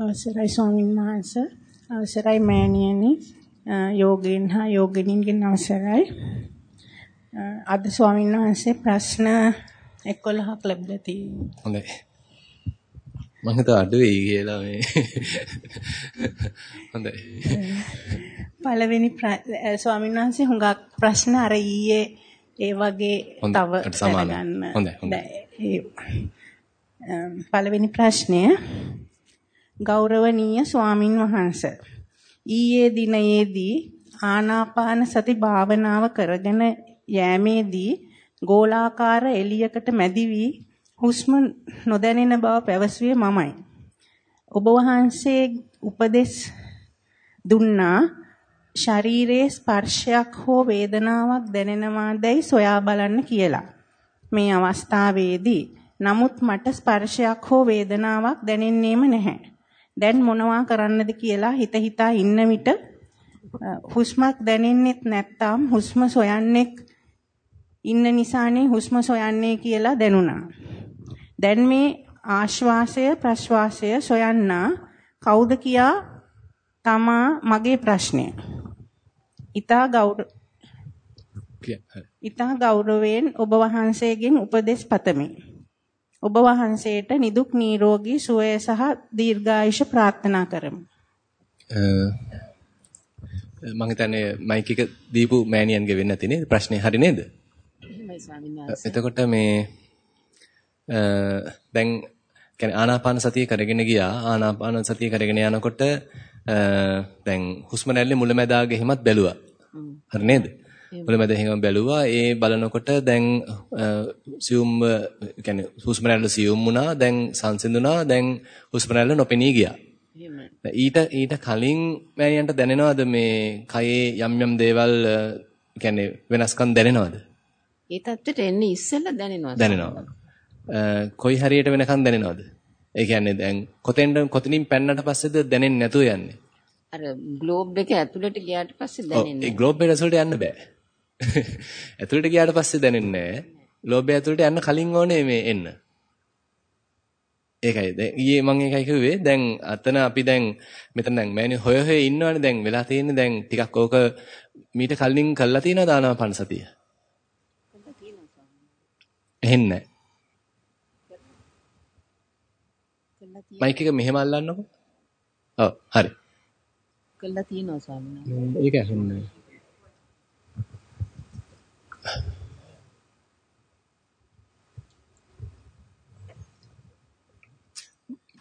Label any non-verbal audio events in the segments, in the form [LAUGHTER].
අවසරයි ස්වාමීන් වහන්සේ. අවසරයි මෑණියනි. යෝගීන් හා යෝගිනීන්ගෙන් අවසරයි. අද ස්වාමීන් වහන්සේ ප්‍රශ්න 11ක් ලැබිලා තියෙනවා. හොඳයි. මම හිතුවා අඩු වෙයි කියලා මේ. හොඳයි. පළවෙනි ස්වාමීන් වහන්සේ හුඟක් ප්‍රශ්න අර ඊයේ ඒ වගේ තව ගන්න හොඳයි හොඳයි. පළවෙනි ප්‍රශ්නය ගෞරවනීය ස්වාමින් වහන්සේ ඊයේ දිනයේදී ආනාපාන සති භාවනාව කරගෙන යෑමේදී ගෝලාකාර එළියකට මැදි වී හුස්ම නොදැනෙන බව පැවසුවේ මමයි. ඔබ වහන්සේ උපදෙස් දුන්නා ශරීරයේ ස්පර්ශයක් හෝ වේදනාවක් දැනෙනවාදැයි සොයා බලන්න කියලා. මේ අවස්ථාවේදී නමුත් මට ස්පර්ශයක් හෝ වේදනාවක් දැනෙන්නේම නැහැ. දැන් මොනවා කරන්නද කියලා හිත හිතා ඉන්න විට හුස්මක් දැනෙන්නෙත් නැත්තම් හුස්ම සොයන්නෙක් ඉන්න නිසානේ හුස්ම සොයන්නේ කියලා දැනුණා. දැන් මේ ආශ්වාසය ප්‍රශ්වාසය සොයන්නා කවුද කියා තමා මගේ ප්‍රශ්නය. ඊතා ගෞරව ඊතා ගෞරවයෙන් ඔබ වහන්සේගෙන් උපදෙස් පතමි. ඔබ වහන්සේට නිදුක් නිරෝගී සුවය සහ දීර්ඝායුෂ ප්‍රාර්ථනා කරමි. මම හිතන්නේ මයික් එක දීපු මෑණියන්ගේ වෙන්න ඇති නේද? ප්‍රශ්නේ හරි නේද? එතකොට මේ දැන් කියන්නේ ආනාපාන සතිය කරගෙන ගියා. ආනාපාන සතිය කරගෙන යනකොට දැන් හුස්ම රැල්ලේ මුලැමැදාගේ හිමත් බැලුවා. හරි නේද? මුලැමැද හිම බැලුවා. ඒ බලනකොට දැන් සියුම් කියන්නේ හුස්ම රැල්ල සියුම් වුණා. දැන් සංසිඳුණා. දැන් හුස්ම රැල්ල නොපෙනී ගියා. ඊට ඊට කලින් මෑණියන්ට දැනෙනවද මේ කයේ යම් යම් දේවල් කියන්නේ වෙනස්කම් දැනෙනවද? ඒ තත්ත්වයට එන්නේ ඉස්සෙල්ලා දැනෙනවා. දැනෙනවා. කොයි හරියට වෙනකන් දැනෙනවද? ඒ කියන්නේ දැන් කොතෙන්ද කොතනින් පැන්නට පස්සේද දැනෙන්නේ නැතුව යන්නේ? අර ග්ලෝබ් එක ඇතුළට ගියාට පස්සේ දැනෙන්නේ. ඔව් ඒ ග්ලෝබ් එක ඇතුළට යන්න බෑ. [LAUGHS] ඇතුළට ගියාට පස්සේ දැනෙන්නේ නැහැ. එක ඇතුළට යන්න කලින් ඕනේ මේ එන්න. ඒකයි දැන් ඊයේ මම ඒකයි කිව්වේ දැන් අතන අපි දැන් මෙතන දැන් මෑණි හොය හොය ඉන්නවනේ දැන් වෙලා තියෙන්නේ දැන් ටිකක් ඕක මීට කලින් කළා තියෙනවද ආනාපාන සතිය? එහෙන්නේ මයික් එක මෙහෙම අල්ලන්නකො. ඔව් හරි. කළා තියෙනවා ස්වාමීන්. ඒක ඇහුන්නේ.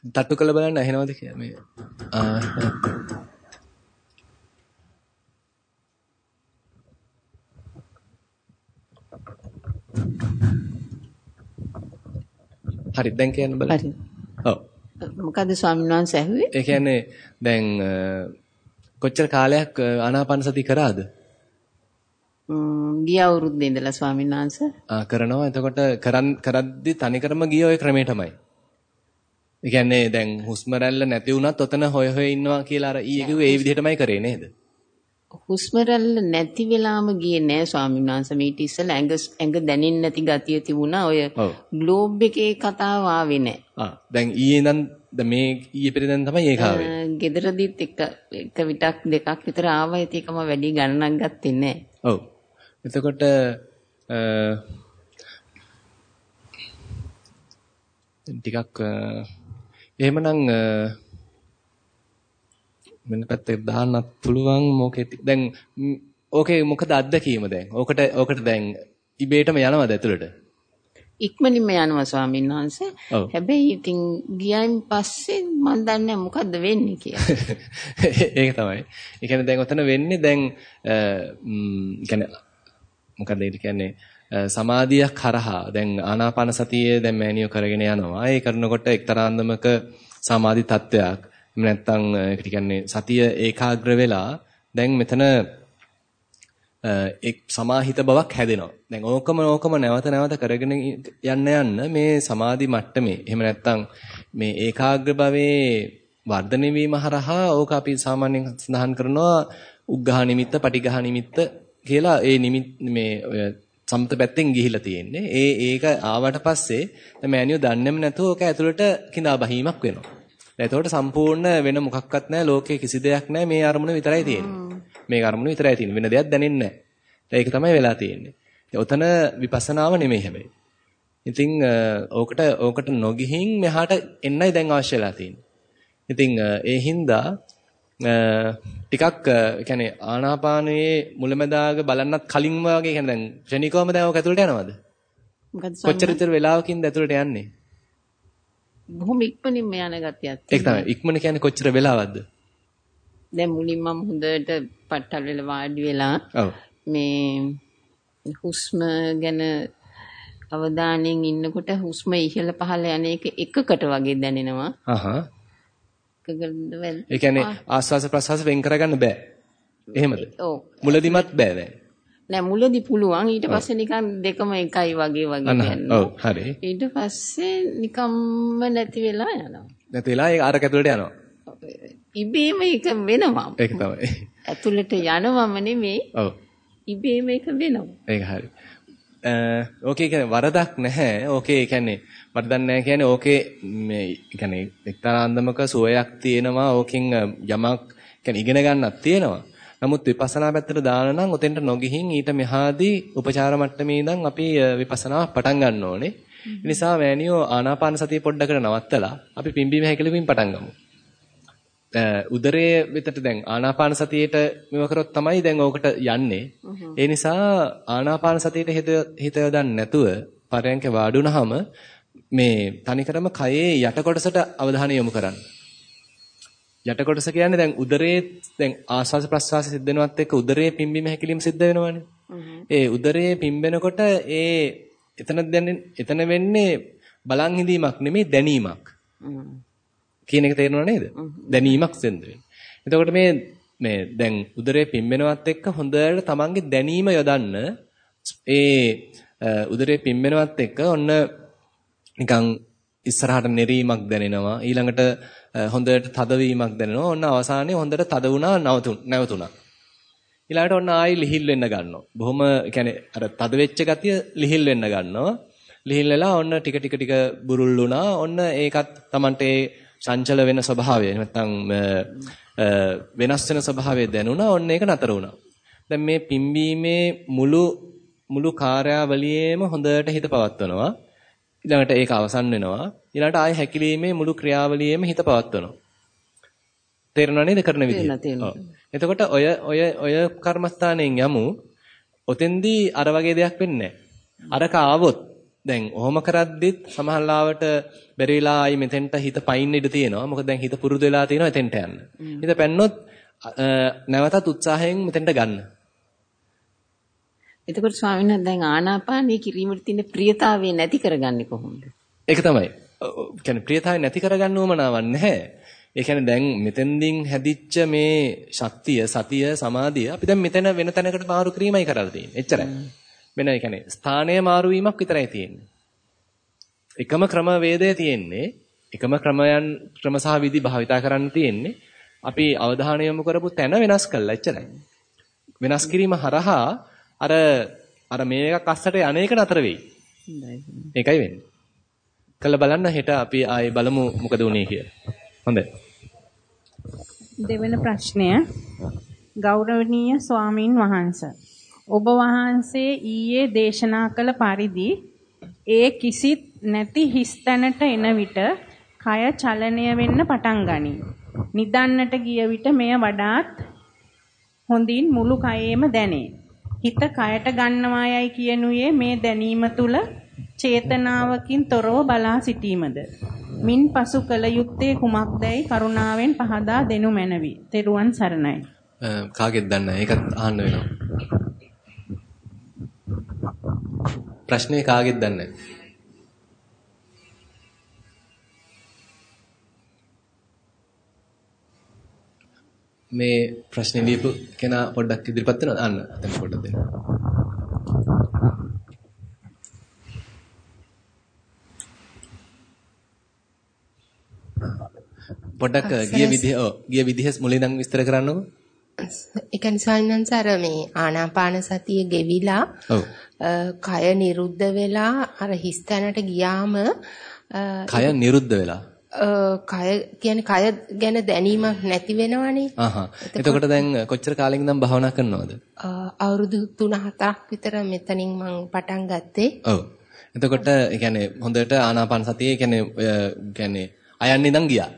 තට්ටු කළ බලන්න ඇහෙනවද කියලා මේ හරි දැන් කියන්න බලන්න. හරි. ඔව්. මොකද ස්වාමීන් වහන්සේ ඇහුවේ? ඒ කියන්නේ දැන් කොච්චර කාලයක් ආනාපාන සති කරාද? ගිය අවුරුද්දේ ඉඳලා ස්වාමීන් වහන්සේ. ආ කරනවා. එතකොට කරන් කරද්දි තනිකරම ගිය ওই ක්‍රමයටමයි. ඒ කියන්නේ දැන් හුස්ම රැල්ල නැති වුණත් ඔතන හොය හොය ඉන්නවා කියලා අර ඊයේ කිව්වේ ඒ විදිහටමයි කරේ නේද? හුස්ම රැල්ල නැති වෙලාම ගියේ නෑ ස්වාමීන් වහන්සේ මීට ඉස්සෙල්ලා ඇඟ ඇඟ දැනෙන්නේ නැති ගතිය තිබුණා ඔය ග්ලෝබ් එකේ කතාව ආවේ නෑ ආ දැන් ඊයේ ඉඳන් මේ ඊයේ පෙරේදා තමයි ඒක ආවේ ගෙදරදීත් එක එක විටක් දෙකක් විතර ආවා ඒකම වැඩි ගණනක් ගත්තේ නෑ ඔව් එතකොට ටිකක් එහෙමනම් වෙන පැත්තකට දාන්නත් පුළුවන් මොකේ දැන් ඕකේ මොකද අත්දැකීම දැන්? ඕකට ඕකට දැන් ඉබේටම යනවද ඇතුළට? ඉක්මනින්ම යනවා ස්වාමීන් වහන්සේ. හැබැයි ඉතින් ගියයින් පස්සේ මම දන්නේ මොකද්ද වෙන්නේ කියලා. [LAUGHS] ඒක තමයි. ඒ කියන්නේ දැන් ඔතන වෙන්නේ දැන් මොකද ඒ කියන්නේ සමාධියක් කරහා දැන් ආනාපාන සතියේ දැන් මෑනියෝ කරගෙන යනවා ඒ කරනකොට එක්තරා අන්දමක සමාධි තත්වයක් එහෙම නැත්නම් ඒකට කියන්නේ සතිය ඒකාග්‍ර වෙලා දැන් මෙතන එක් සමාහිත බවක් හැදෙනවා. දැන් ඕකම ඕකම නැවත නැවත කරගෙන යන්න යන්න මේ සමාධි මට්ටමේ එහෙම නැත්නම් මේ ඒකාග්‍ර භවයේ වර්ධනය වීම හරහා ඕක අපි සාමාන්‍යයෙන් සඳහන් කරනවා උග්ඝහ නිමිත්ත, පටිඝහ නිමිත්ත කියලා ඒ නිමිත් මේ සම්පත පැත්තෙන් ගිහිලා තියෙන්නේ. ඒ ඒක ආවට පස්සේ මෑනියෝ දන්නේම නැතුව ඕක ඇතුළට කිඳා බහීමක් වෙනවා. එතකොට සම්පූර්ණ වෙන මොකක්වත් නැහැ ලෝකේ කිසි දෙයක් නැහැ මේ අරමුණ විතරයි තියෙන්නේ. මේ අරමුණ විතරයි තියෙන්නේ. වෙන දෙයක් දැනෙන්නේ නැහැ. ඒක තමයි වෙලා තියෙන්නේ. ඔතන විපස්සනාව නෙමෙයි හැබැයි. ඉතින් ඕකට ඕකට නොගිහින් මෙහාට එන්නයි දැන් අවශ්‍ය වෙලා තියෙන්නේ. ඉතින් ඒ හින්දා ටිකක් කියන්නේ ආනාපානයේ මුලැමැදාග බලන්නත් කලින් වගේ කියන්නේ දැන් ක්ෂණිකවම දැන් ඔක ඇතුළට යනවද? කොච්චර විතර වෙලාවකින්ද ඇතුළට යන්නේ? බොහොම ඉක්මනින්ම යන ගතියක් ඒක තමයි. ඉක්මන කියන්නේ කොච්චර වෙලාවක්ද? දැන් මුලින් මම හොඳට පට්ටල් වෙලා වාඩි වෙලා මේ හුස්ම ගැන අවධානයෙන් ඉන්නකොට හුස්ම ඉහළ පහළ යන එක එකකට වගේ දැනෙනවා. හහ. ඒ කියන්නේ ආස්වාස ප්‍රසවාස වෙන් කරගන්න බෑ. එහෙමද? ඔව්. මුලදිමත් බෑ දැන්. නෑ මුලදී පුළුවන් ඊට පස්සේ නිකන් දෙකම එකයි වගේ වගේ දැනෙනවා. ඔව් හරි. ඊට පස්සේ නිකම්ම නැති වෙලා යනවා. නැති වෙලා ඒක අරක ඇතුළට යනවා. ඉබේම ඒක වෙනවා. ඒක තමයි. ඇතුළට යනවම නෙමෙයි. ඔව්. ඉබේම ඒක වෙනවා. ඒක හරි. ඕකේ කියන්නේ වරදක් නැහැ. ඕකේ කියන්නේ වරදක් නැහැ කියන්නේ ඕකේ මේ කියන්නේ එක්තරා අන්දමක සුවයක් තියෙනවා. ඕකෙන් යමක් කියන්නේ ඉගෙන ගන්නක් තියෙනවා. නමුත් විපස්සනා පැත්තට දාන නම් උතෙන්ට නොගිහින් ඊට මෙහාදී උපචාර මට්ටමේ ඉඳන් අපි විපස්සනා පටන් ගන්න ඕනේ. ඒ නිසා මෑනියෝ ආනාපාන සතිය පොඩ්ඩකට නවත්තලා අපි පිම්බීම හැකිලිමින් පටන් ගමු. උදරයේ වෙතට දැන් ආනාපාන සතියේට මෙව කරොත් තමයි දැන් ඕකට යන්නේ. ඒ නිසා ආනාපාන සතියේට හිත හිත යොදන්න නැතුව පරයන්ක වාඩුණාම මේ තනිකරම කයේ යට කොටසට අවධානය යොමු කරන්න. යට කොටස කියන්නේ දැන් උදරයේ දැන් ආස්වාස ප්‍රස්වාස සිද්ධ වෙනවත් එක්ක උදරයේ පිම්බීම හැකිලිම සිද්ධ වෙනවනේ. ඒ උදරයේ පිම්බෙනකොට ඒ එතන එතන වෙන්නේ බලන් හිඳීමක් නෙමෙයි දැනීමක්. කියන එක තේරෙනව නේද? දැනීමක් සෙන්ද එතකොට මේ මේ දැන් උදරයේ පිම්බෙනවත් එක්ක හොඳට තමන්ගේ දැනීම යොදන්න ඒ උදරයේ පිම්බෙනවත් එක්ක ඔන්න නිකන් ඉස්සරහට නෙරීමක් දැනෙනවා ඊළඟට හොඳට තදවීමක් දැනෙනවා ඔන්න අවසානයේ හොඳට තද වුණා නැවතුණා ඊළඟට ඔන්න ආයි ලිහිල් වෙන්න ගන්නවා බොහොම يعني අර තද වෙච්ච ගතිය ලිහිල් වෙන්න ගන්නවා ලිහිල් වෙලා ඔන්න ටික ටික ටික බුරුල් වුණා ඔන්න ඒකත් Tamante චංචල වෙන ස්වභාවය නැත්නම් වෙනස් වෙන ස්වභාවය දැනුණා ඔන්න ඒක නතර වුණා. දැන් මේ පිම්බීමේ මුළු මුළු කාර්යාවලියේම හොඳට හිත පවත්වනවා. ඊළඟට ඒක අවසන් වෙනවා. ඊළඟට ආයෙ හැකිලීමේ මුළු ක්‍රියාවලියේම හිත පවත්වනවා. තේරෙනව නේද කරන විදිහ? එතකොට ඔය ඔය ඔය කර්මස්ථානයෙන් යමු. ඔතෙන්දී අර වගේ දෙයක් වෙන්නේ නැහැ. අරක ආවොත් දැන් ඔහොම කරද්දිත් සමහරලාවට බැරි වෙලා ආයි මෙතෙන්ට හිත පයින් ඉඳ තියෙනවා. මොකද දැන් හිත පුරුදු වෙලා තියෙනවා එතෙන්ට යන්න. හිත පැන්නොත් නැවතත් උත්සාහයෙන් මෙතෙන්ට ගන්න. එතකොට ස්වාමීන් වහන්සේ දැන් ආනාපානී කිරීමට තියෙන ප්‍රියතාවය නැති කරගන්නේ කොහොමද? ඒක තමයි. කියන්නේ ප්‍රියතාවය නැති කරගන්න උවමනාවක් නැහැ. ඒ කියන්නේ දැන් මෙතෙන්දින් හැදිච්ච මේ ශක්තිය, සතිය, සමාධිය අපි දැන් මෙතන වෙන තැනකට මාරු කිරීමයි කරලා තියෙන්නේ. එච්චරයි. වෙන ඒ කියන්නේ ස්ථානය මාරු වීමක් විතරයි තියෙන්නේ. එකම ක්‍රමවේදය තියෙන්නේ එකම ක්‍රමයන් ක්‍රම සහ විදි භාවිතා කරන්න තියෙන්නේ අපි අවධානය යොමු කරපු තැන වෙනස් කළා එච්චරයි. වෙනස් කිරීම හරහා අර අර මේක අස්සට අනේක නතර වෙයි. ඒකයි වෙන්නේ. කළ බලන්න හෙට අපි ආයේ බලමු මොකද වුනේ කියලා. හොඳයි. දෙවෙනි ප්‍රශ්නය ගෞරවනීය ස්වාමින් වහන්සේ ඔබ වහන්සේ ඊයේ දේශනා කළ පරිදි ඒ කිසිත් නැති හිස් තැනට එන විට කය චලනය වෙන්න පටන් ගනී. නිදන්නට ගිය විට මෙය වඩාත් හොඳින් මුළු කයේම දැනේ. හිත කයට ගන්නවායයි කියනුයේ මේ දැනීම තුල චේතනාවකින් තොරව බලා සිටීමද. මින් පසු කල යුත්තේ කුමක්දයි කරුණාවෙන් පහදා දෙනු මැනවි. තෙරුවන් සරණයි. කාගෙද දන්නේ? ඒකත් අහන්න වෙනවා. ප්‍රශ්නේ කාගෙද දන්නේ? මේ ප්‍රශ්නේ ලියපු කෙනා පොඩ්ඩක් ඉදිරිපත් වෙනවද? අන්න දැන් පොඩ්ඩක් දෙන්න. පොඩ්ඩක් ගිය විදිහ ඔව් ගිය විදිහ මුලින් ඉඳන් විස්තර කරන්නකෝ. ඒ කියන්නේ ස්වාමීන් අර මේ ආනාපාන සතිය ගෙවිලා කය නිරුද්ධ වෙලා අර හිස්තැනට ගියාම කය නිරුද්ධ වෙලා කය කියන්නේ කය ගැන දැනීමක් නැති වෙනවනේ. ආහා. එතකොට දැන් කොච්චර කාලෙකින් ඉඳන් භාවනා කරනවද? අවුරුදු 3-4ක් විතර මෙතනින් මම පටන් ගත්තේ. ඔව්. එතකොට ඒ කියන්නේ හොඳට ආනාපාන සතියේ කියන්නේ කියන්නේ අයන්න ඉඳන් ගියා.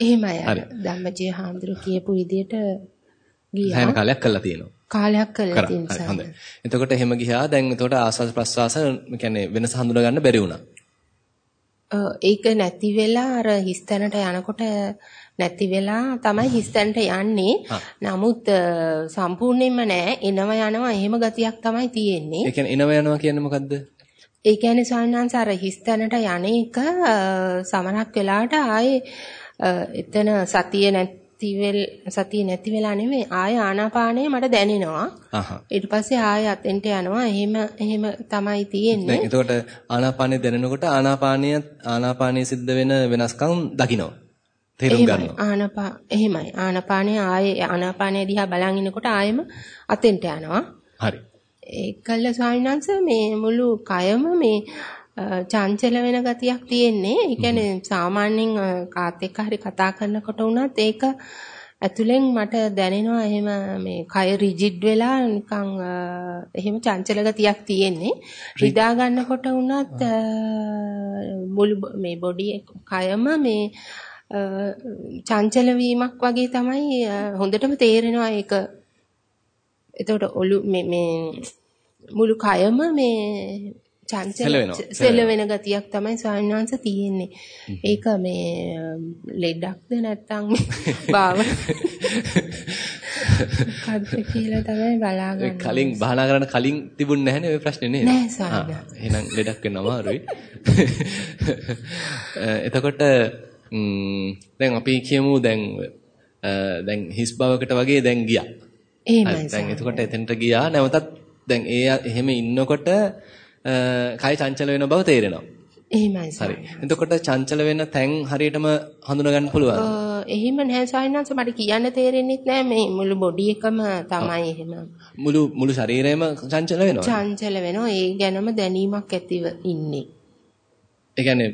එහෙමයි. ධම්මජීව හාමුදුරු කියපු විදිහට ගියා. හැම කාලයක් කළා තියෙනවා. කාලයක් කළා තියෙනවා. හොඳයි. එතකොට එහෙම ගියා දැන් එතකොට ආස්වාද ප්‍රස්වාස කියන්නේ වෙනස හඳුනා ගන්න බැරි වුණා. ඒක නැති වෙලා අර හිස්තැනට යනකොට නැති වෙලා තමයි හිස්තැනට යන්නේ. නමුත් සම්පූර්ණයෙන්ම නෑ එනවා යනවා එහෙම ගතියක් තමයි තියෙන්නේ. ඒ කියන්නේ එනවා යනවා කියන්නේ මොකද්ද? ඒ කියන්නේ සාමාන්‍යංශ අර හිස්තැනට යන එක සමනක් වෙලාවට ආයේ එතන සතිය නැති වෙල් සතිය නැති වෙලා නෙමෙයි ආය ආනාපානය මට දැනෙනවා. ඊට පස්සේ ආය අතෙන්ට යනවා. එහෙම එහෙම තමයි තියෙන්නේ. දැන් එතකොට ආනාපානය දැනෙනකොට ආනාපානය ආනාපානයේ සිද්ධ වෙන වෙනස්කම් දකිනවා. තේරුම් ගන්නවා. ආනාපා එහෙමයි. ආනාපානය ආයේ ආනාපානය දිහා බලන් ඉනකොට ආයෙම අතෙන්ට යනවා. හරි. ඒකල්ල ස්වාමීන් වහන්සේ මේ මුළු කයම මේ චංචල වෙන ගතියක් තියෙන්නේ. ඒ කියන්නේ සාමාන්‍යයෙන් කාත් එක්ක හරි කතා කරනකොට වුණත් ඒක ඇතුලෙන් මට දැනෙනවා එහෙම මේ කය රිජිඩ් වෙලා නිකන් එහෙම චංචල ගතියක් තියෙන්නේ. රිදා ගන්නකොට වුණත් මුළු මේ බොඩි කයම මේ චංචල වීමක් වගේ තමයි හොඳටම තේරෙනවා ඒක. එතකොට ඔලු මේ මේ මුළු කයම මේ චංචල සෙල වෙන ගතියක් තමයි ස්වාමීන් තියෙන්නේ. ඒක මේ ලෙඩක්ද නැත්නම් [LAUGHS] බාව [LAUGHS] කද්ද කියලා තමයි බලාගන්නේ. කලින් බහනා කරන්න කලින් තිබුණ නැහැනේ ඔය ප්‍රශ්නේ නේද? නෑ ස්වාමීන්. එහෙනම් ලෙඩක් වෙන්න අමාරුයි. [LAUGHS] එතකොට දැන් අපි කියමු දැන් දැන් හිස් බවකට වගේ දැන් ගියා. එහෙමයි. දැන් එතකොට එතනට ගියා නැවතත් දැන් ඒ එහෙම ඉන්නකොට කය චංචල වෙන බව තේරෙනවා. එහෙමයි හරි. එතකොට චංචල වෙන තැන් හරියටම හඳුනා ගන්න පුළුවන්. එහෙම නැහැ සායනංශ මට කියන්න තේරෙන්නේ නැහැ මේ මුළු බොඩි එකම තමයි එහෙම. මුළු මුළු ශරීරයම චංචල වෙනවා. චංචල වෙනවා. ඒ ගැනම දැනීමක් ඇතිව ඉන්නේ. ඒ කියන්නේ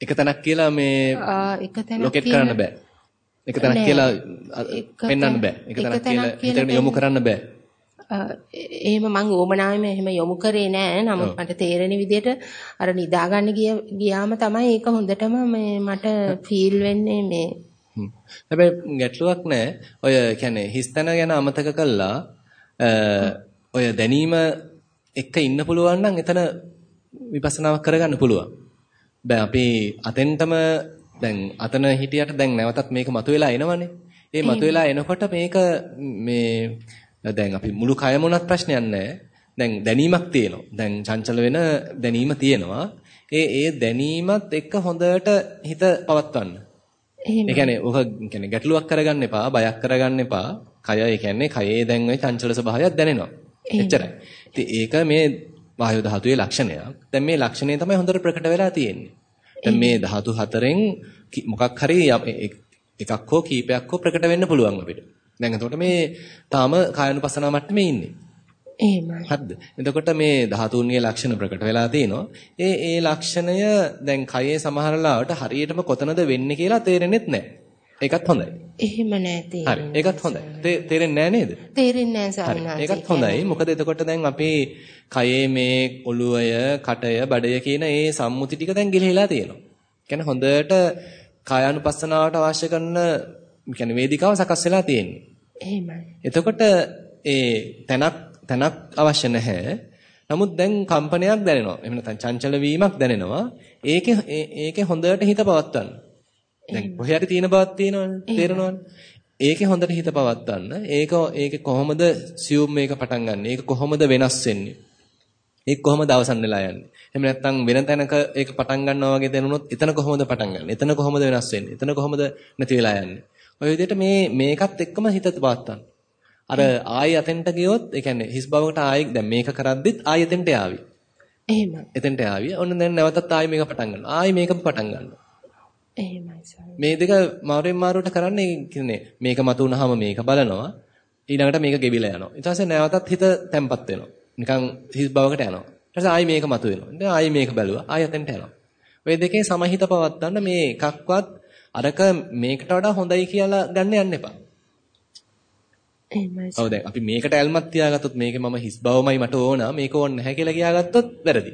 එක තැනක් කියලා මේ එක තැනක් ලොකෙට් කරන්න බෑ. එක තැනක් කියලා පෙන්වන්න බෑ. එක තැනක් කියලා හිතට යොමු කරන්න බෑ. එහෙම මං ඕමනාවෙම එහෙම යොමු කරේ නෑ. නමුත් මට තේරෙන විදිහට අර නිදා ගන්න ගියාම තමයි ඒක හොඳටම මේ මට ෆීල් වෙන්නේ මේ. හැබැයි ගැටලුවක් නෑ. ඔය කියන්නේ හිස්තන ගැන අමතක කළා ඔය දැනීම එක්ක ඉන්න පුළුවන් නම් එතන විපස්සනාවක් කරගන්න පුළුවන්. දැන් අපි අතෙන්ටම දැන් අතන හිටියට දැන් නැවතත් මේක මතුවලා එනවනේ. ඒ මතුවලා එනකොට මේක මේ දැන් අපි මුළු කයම උනත් ප්‍රශ්නයක් නැහැ. දැන් දැනීමක් තියෙනවා. දැන් චංචල වෙන දැනීම තියෙනවා. ඒ ඒ දැනීමත් එක්ක හොඳට හිත පවත්වන්න. ඒ කියන්නේ ඔක කියන්නේ ගැටලුවක් කරගන්න එපා, බයක් කරගන්න එපා. කය ඒ කියන්නේ කයේ දැන් ওই චංචල ස්වභාවයක් දැනෙනවා. එච්චරයි. ඉතින් ඒක මේ වායු ධාතුවේ ලක්ෂණයක්. දැන් මේ ලක්ෂණය තමයි හොඳට ප්‍රකට වෙලා තියෙන්නේ. දැන් මේ ධාතු හතරෙන් මොකක් හරි එකක් හෝ කීපයක් හෝ ප්‍රකට වෙන්න පුළුවන් අපිට. දැන් එතකොට මේ තාම කායනුපසනාව මට්ටමේ ඉන්නේ. එහෙමයි. හරිද? එතකොට මේ ධාතුන්ගේ ලක්ෂණ ප්‍රකට වෙලා තිනවා. ඒ ඒ ලක්ෂණය දැන් කයේ සමහර ලාවට හරියටම කොතනද වෙන්නේ කියලා තේරෙන්නේ නැහැ. ඒකත් හොඳයි. එහෙම නෑ හරි. ඒකත් හොඳයි. තේරෙන්නේ නෑ නේද? තේරෙන්නේ නෑ සාමාන්‍යයෙන්. ඒකත් හොඳයි. මොකද එතකොට දැන් අපි කයේ මේ ඔළුවය, කටය, බඩය කියන ඒ සම්මුති ටික දැන් ගිලිහිලා තියෙනවා. කියන්නේ හොඳට කායානුපස්සනාවට අවශ්‍ය කරන කියන්නේ වේදිකාව සකස් වෙලා තියෙන්නේ. එහෙමයි. එතකොට ඒ තැනක් තැනක් අවශ්‍ය නැහැ. නමුත් දැන් කම්පනයක් දැනෙනවා. එහෙම නැත්නම් චංචල වීමක් දැනෙනවා. ඒකේ ඒකේ හොඳට හිත පවත්වන්න. දැන් කොහේ හරි තියෙන බවක් තියෙනවනේ. තේරෙනවනේ. ඒකේ හොඳට හිත පවත්වන්න. ඒක ඒකේ කොහොමද සියුම් මේක පටන් ගන්න. ඒක කොහොමද වෙනස් වෙන්නේ. ඒක කොහොමද අවසන් වෙලා යන්නේ. එහෙම නැත්නම් වෙන තැනක ඒක පටන් ගන්නවා වගේ දැනුනොත් එතන කොහොමද පටන් ගන්න. එතන කොහොමද වෙනස් වෙන්නේ. එතන කොහොමද නැති වෙලා යන්නේ. ඔය විදිහට මේ මේකත් එක්කම හිත පවත්තන්න. අර ආයි අතෙන්ට ගියොත් ඒ කියන්නේ හිස් බවකට ආයි දැන් මේක කරද්දිත් ආයි එතෙන්ට යාවි. එහෙමයි. එතෙන්ට යාවි. ඔන්න දැන් නැවතත් ආයි මේක පටන් ගන්නවා. ආයි මේකම පටන් ගන්නවා. එහෙමයි සර්. මේ දෙක මාරුවෙන් මාරුවට කරන්නේ කියන්නේ මේක මතු වුනහම මේක බලනවා. ඊළඟට මේක ගෙවිලා යනවා. ඊට පස්සේ නැවතත් හිත තැම්පත් වෙනවා. නිකන් හිස් බවකට යනවා. ඊට පස්සේ ආයි මේක මතු වෙනවා. දැන් ආයි මේක බැලුවා. ආයි එතෙන්ට යනවා. ඔය දෙකේ සමහිත පවත්තන්න මේ එකක්වත් අරක මේකට වඩා හොඳයි කියලා ගන්න යන්න එපා. එහෙමයි. ඔව් දැන් අපි මේකට ඇල්මක් තියාගත්තොත් මේකේ මම හිස් බවමයි මට ඕන මේක ඕනේ නැහැ කියලා කියාගත්තොත් වැරදි.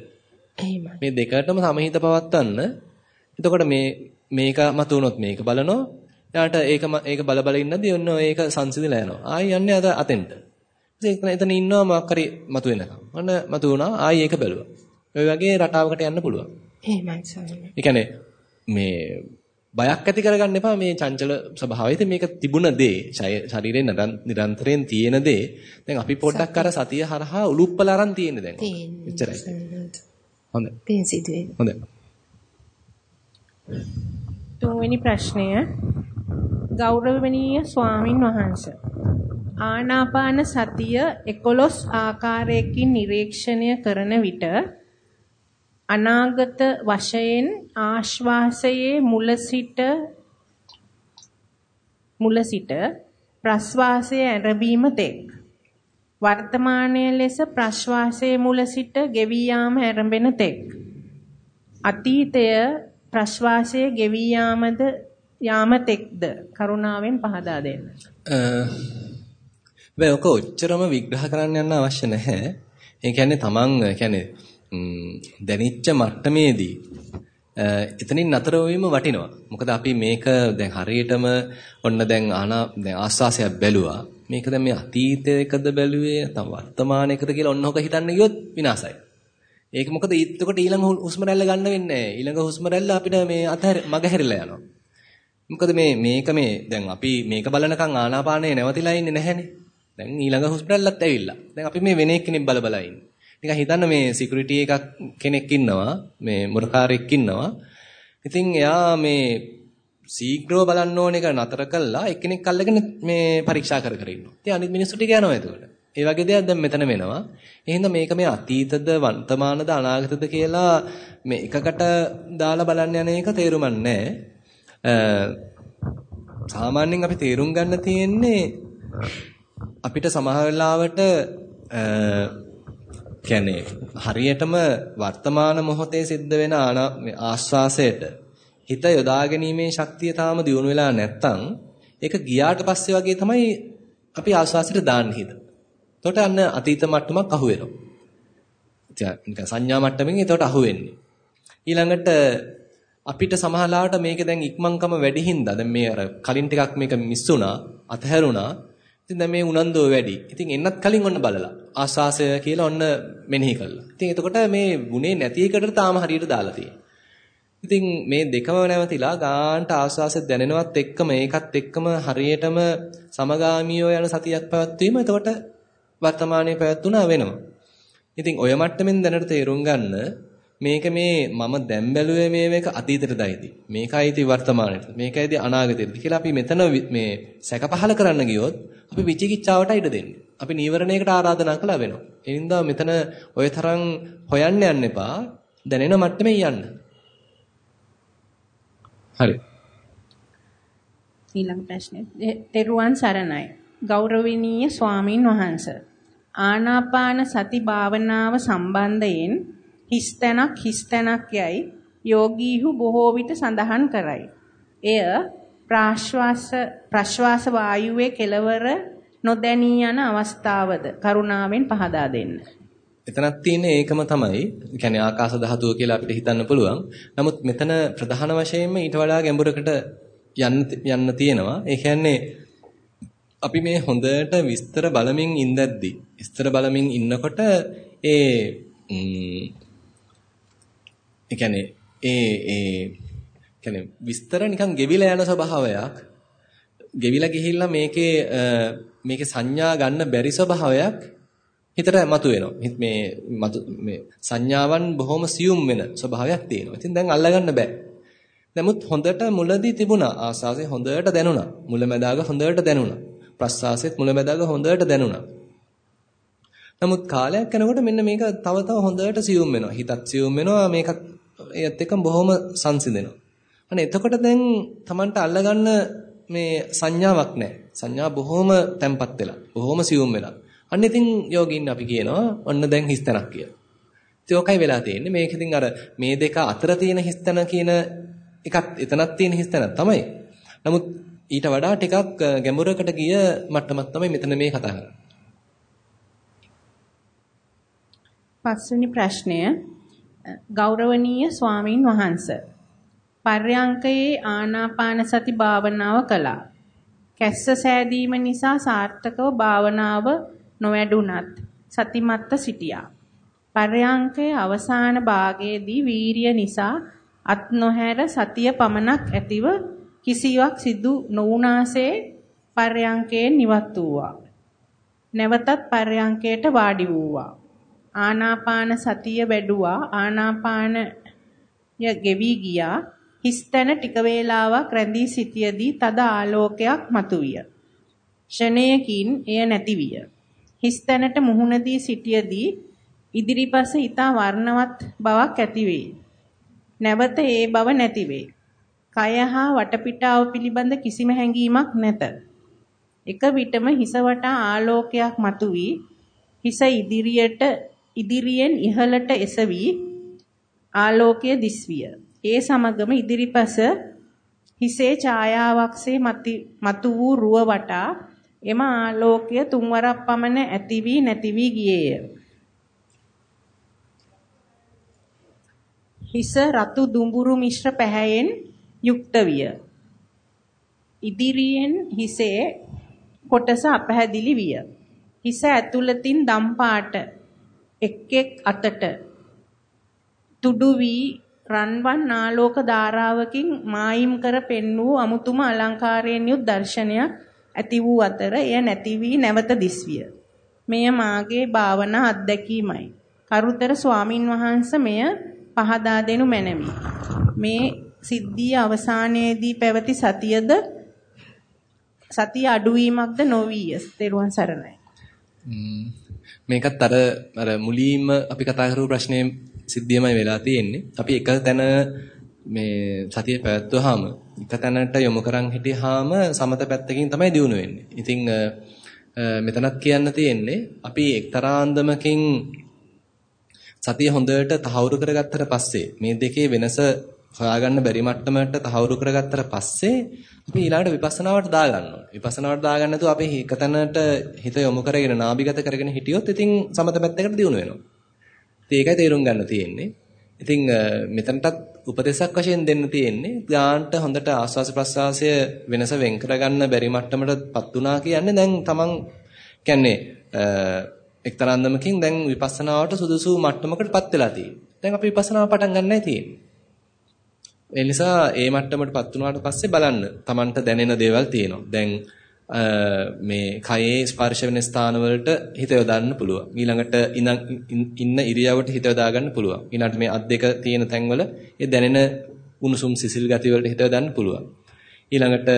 එහෙමයි. මේ දෙකටම සමහිත පවත්තන්න. එතකොට මේ මේක මතුනොත් මේක බලනවා. ඊට ඒක ඒක බල බල ඉන්නදී ඔන්න ඒක සංසිඳිලා යනවා. ආයි යන්නේ අද අතෙන්ට. ඉතින් එතන ඉන්නවා මොකක් හරි මතුවෙනකම්. ඔන්න මතු වුණා ආයි ඒක බැලුවා. ඔය වගේ රටාවකට යන්න පුළුවන්. එහෙමයි ස්වාමීනි. ඒ කියන්නේ මේ බයක් ඇති කරගන්න එපා මේ චංචල ස්වභාවය. ඉතින් මේක තිබුණ දේ, ශරීරයෙන් නිරන්තරයෙන් තියෙන දේ. දැන් අපි පොඩ්ඩක් අර සතිය හරහා උලුප්පල අරන් තියෙන්නේ දැන්. එච්චරයි. හොඳයි. පින් සිදුවේ. හොඳයි. තුන්වෙනි ප්‍රශ්නය ගෞරවණීය ස්වාමින් වහන්සේ ආනාපාන සතිය 11 ආකාරයකින් නිරීක්ෂණය කරන විට අනාගත වශයෙන් ආශ්වාසයේ මුල සිට මුල සිට ප්‍රශ්වාසයේ ඇරඹීම තෙක් වර්තමානයේ ලෙස ප්‍රශ්වාසයේ මුල සිට ගෙවී යාම ඇරඹෙන තෙක් අතීතය ප්‍රශ්වාසයේ ගෙවී යාමද යාම තෙක්ද කරුණාවෙන් පහදා දෙන්න. අ ඔක ඔච්චරම විග්‍රහ කරන්න යන්න අවශ්‍ය නැහැ. ඒ කියන්නේ තමන් කියන්නේ දැනිච්ච මට්ටමේදී එතනින් නතර වීම වටිනවා. මොකද අපි මේක දැන් හරියටම ඔන්න දැන් ආනා දැන් ආස්වාසයක් බැලුවා. මේක දැන් මේ අතීතයකද බැලුවේ නැත්නම් වර්තමානයකද කියලා ඔන්න ඔක හිතන්න ගියොත් විනාසයි. ඒක මොකද එතකොට ඊළඟ හුස්ම රැල්ල ගන්න වෙන්නේ නැහැ. ඊළඟ හුස්ම රැල්ල අපිට මේ අතහැර මග හැරිලා යනවා. මොකද මේ මේක මේ දැන් අපි මේක බලනකම් ආනාපානය නැවතිලා ඉන්නේ නැහැනේ. දැන් ඊළඟ හුස්ම රැල්ලත් ඇවිල්ලා. දැන් අපි මේ වෙන එක්කෙනෙක් බල බල ඉන්නේ. නිකන් හිතන්න මේ සිකියුරිටි එකක් කෙනෙක් ඉන්නවා මේ මුරකාරයෙක් ඉන්නවා. ඉතින් එයා මේ සීග්‍රව බලන්න ඕන එක නතර කළා එක්කෙනෙක් අල්ලගෙන මේ පරීක්ෂා කර කර ඉන්නවා. ඉතින් අනිත් මිනිස්සු ටික යනවා එතකොට. ඒ වගේ දෙයක් දැන් මෙතන වෙනවා. එහෙනම් මේක මේ අතීතද වර්තමානද අනාගතද කියලා මේ එකකට දාලා බලන්න යන එක තේරුම් නැහැ. සාමාන්‍යයෙන් අපි තේරුම් ගන්න තියෙන්නේ අපිට සමහර වෙලාවට කියන්නේ හරියටම වර්තමාන මොහොතේ සිද්ධ වෙන ආස්වාසයට හිත යොදා ගැනීමේ ශක්තිය තාම දියුණු වෙලා නැත්තම් ඒක ගියාට පස්සේ වගේ තමයි අපි ආස්වාසයට දාන්න හිත. එතකොට අන්න අතීත මට්ටමක් අහු වෙනවා. නිකන් සංඥා මට්ටමින් එතකොට අහු වෙන්නේ. ඊළඟට අපිට සමහරලාට මේක දැන් ඉක්මන්කම වැඩි හින්දා දැන් මේ අර කලින් ටිකක් මේක මිස් වුණා, අතහැරුණා. ඉතින් දැන් මේ උනන්දුව වැඩි. ඉතින් එන්නත් කලින් ඔන්න බලලා ආස්වාසය කියලා ඔන්න මෙනෙහි කළා. ඉතින් එතකොට මේ ගුණේ නැති එකට තාම හරියට දාලා තියෙනවා. ඉතින් මේ දෙකම නැවතිලා ගාන්ට ආස්වාසය දැනෙනවත් එක්කම ඒකත් එක්කම හරියටම සමගාමීව යන සතියක් පැවැත්වීම එතකොට වර්තමානයේ පැවැත්ුණා වෙනවා. ඉතින් ඔය මට්ටමින් දැනට තේරුම් ගන්න මේක මේ මම දැන් බැලුවේ මේ මේක අතීතයටද අයිති. මේකයිති වර්තමානයට. මේකයිති අනාගතයට කියලා අපි මෙතන මේ සැක පහල කරන්න ගියොත් අපි විචිකිච්ඡාවට ඉඩ දෙන්නේ. අපි නීවරණයකට ආරාධනා කළා වෙනවා. ඒ හින්දා මෙතන ඔය තරම් හොයන්න යන්න එපා. දැනෙන මට්ටමේ යන්න. හරි. ඊළඟ ප්‍රශ්නේ. තෙරුවන් සරණයි. ගෞරවණීය ස්වාමින් වහන්සේ. ආනාපාන සති භාවනාව සම්බන්ධයෙන් හිස්තැනක් හිස්තැනක් යයි යෝගීහු බොහෝ විට සඳහන් කරයි. එය ප්‍රාශ්වාස ප්‍රශ්වාස වායුවේ කෙලවර නොදැනී යන අවස්ථාවද කරුණාවෙන් පහදා දෙන්න. එතනක් තියෙන ඒකම තමයි. ඒ කියන්නේ ආකාශ ධාතුව කියලා අපිට හිතන්න පුළුවන්. නමුත් මෙතන ප්‍රධාන වශයෙන්ම ඊට වඩා ගැඹුරකට යන්න යන්න තියෙනවා. ඒ කියන්නේ අපි මේ හොඳට විස්තර බලමින් ඉඳද්දි විස්තර බලමින් ඉන්නකොට ඒ ඒ කියන්නේ ඒ ඒ කියන්නේ විස්තර නිකන් ගෙවිලා යන ස්වභාවයක් ගෙවිලා ගිහිල්ලා මේකේ මේකේ සංඥා ගන්න බැරි ස්වභාවයක් හිතට මතුවෙනවා. මේ මතු මේ සංඥාවන් බොහොම සියුම් වෙන ස්වභාවයක් තියෙනවා. ඉතින් දැන් අල්ලගන්න බෑ. නමුත් හොඳට මුලදී තිබුණා ආස්වාසේ හොඳට දැනුණා. මුලැමැදාග හොඳට දැනුණා. ප්‍රස්වාසෙත් මුලැමැදාග හොඳට දැනුණා. නමුත් කාලයක් යනකොට මෙන්න මේක තව තව හොඳට සියුම් වෙනවා. හිතත් සියුම් වෙනවා. මේකත් ඒත් එක්ක බොහොම සංසිඳෙනවා. අනේ එතකොට දැන් Tamanට අල්ලගන්න මේ සංඥාවක් නැහැ. සංඥා බොහොම තැම්පත් වෙලා, බොහොම සියුම් වෙලා. අන්න ඉතින් යෝගින් අපි කියනවා ඔන්න දැන් හිස්තැනක් කියලා. ඉතින් ඕකයි වෙලා තියෙන්නේ. මේක ඉතින් අර මේ දෙක අතර තියෙන හිස්තන කියන එකත් එතනක් තියෙන හිස්තන තමයි. නමුත් ඊට වඩා ටිකක් ගැඹුරකට ගිය මට්ටමක් තමයි මෙතන මේ කතා කරන්නේ. පස්වෙනි ප්‍රශ්නය ගෞරවනීය ස්වාමින් වහන්සේ පර්යංකයේ ආනාපාන සති භාවනාව කළා. කැස්ස සෑදීම නිසා සාර්ථකව භාවනාව නොවැඩුණත් සතිමත්ව සිටියා. පර්යංකයේ අවසාන භාගයේදී වීරිය නිසා අත් නොහැර සතිය පමණක් ඇතිව කිසිවක් සිදු නොවුනාසේ පර්යංකයෙන් නිවත් වූවා. නැවතත් පර්යංකයට වාඩි වූවා. ආනාපාන සතිය වැඩුවා ආනාපානය ගෙවි ගියා හිස්තැන ටික වේලාවක් රැඳී සිටියේදී තද ආලෝකයක් මතුවිය. ෂණයකින් එය නැති විය. හිස්තැනට මුහුණ දී සිටියේදී ඉදිරිපස ඊතා වර්ණවත් බවක් ඇති වේ. නැවත ඒ බව නැති වේ. කය හා වටපිටාව පිළිබඳ කිසිම හැඟීමක් නැත. එක විටම හිස වටා ආලෝකයක් මතුවී හිස ඉදිරියට ඉදිරියෙන් ඉහළට එසවි ආලෝකය දිස්විය. ඒ සමගම ඉදිරිපස හිසේ ඡායාවක්සේ මතු වූ රුව වටා එම ආලෝකය තුන්වරක් පමණ ඇති වී නැති වී ගියේය. හිස රතු දුඹුරු මිශ්‍ර පැහැයෙන් යුක්ත විය. ඉදිරියෙන් හිසේ කොටස අපැහැදිලි විය. හිස ඇතුළතින් දම් පාට එක් එක් අතට තුඩු වී රන්වන් ආලෝක ධාරාවකින් මායිම් කර පෙන් වූ අමුතුම අලංකාරයෙන් යුත් දර්ශනයක් ඇති වූ අතර එය නැති වී නැවත දිස්විය. මෙය මාගේ භාවනා අත්දැකීමයි. කරුතර ස්වාමින් වහන්සේ මෙය පහදා දෙනු මැනවි. මේ සිද්ධිය අවසානයේදී පැවති සතියද සතිය අඩුවීමක්ද නොවිය. තෙරුවන් සරණයි. මේකත් අර අර මුලින්ම අපි කතා කරපු ප්‍රශ්නේ සිද්ධියමයි වෙලා තියෙන්නේ. අපි එක තැන මේ සතිය පැවැත්වුවාම එක තැනට යොමු කරන් හිටියාම සමත පැත්තකින් තමයි දියුණු වෙන්නේ. ඉතින් මෙතනත් කියන්න තියෙන්නේ අපි එක්තරා අන්දමකින් සතිය හොඳට තහවුරු කරගත්තට පස්සේ මේ දෙකේ වෙනස හොයාගන්න බැරි මට්ටමකට තහවුරු කරගත්තට පස්සේ අපි ඊළඟට විපස්සනාවට දාගන්න ඕනේ. විපස්සනාවට දාගන්න නැතුව අපි එක තැනට හිත යොමු කරගෙන නාභිගත කරගෙන හිටියොත් ඉතින් සමත පැත්තකට දියුණු වෙනවා. ඉතින් ඒකයි තේරුම් ගන්න තියෙන්නේ. ඉතින් මෙතනටත් උපදේශක් වශයෙන් දෙන්න තියෙන්නේ ඥාන්ට හොඳට ආස්වාස ප්‍රස්වාසය වෙනස වෙන් කරගන්න බැරි මට්ටමටපත් උනා කියන්නේ දැන් තමන් කියන්නේ එක්තරා අන්දමකින් දැන් විපස්සනාවට සුදුසු මට්ටමකටපත් වෙලා තියෙන්නේ. දැන් අපි විපස්සනාව පටන් ගන්නයි තියෙන්නේ. ඒ නිසා ඒ මට්ටමටපත් වුණාට පස්සේ බලන්න තමන්ට දැනෙන දේවල් තියෙනවා. දැන් මේ කයේ ස්පර්ශ වෙන ස්ථානවලට හිත යොදන්න පුළුවන්. ඊළඟට ඉන්න ඉරියව්වට හිත යොදා ගන්න පුළුවන්. ඊළඟට මේ අත් දෙක තියෙන තැන්වල ඒ දැනෙන උණුසුම් සිසිල් ගති වලට හිත යොදන්න පුළුවන්. ඊළඟට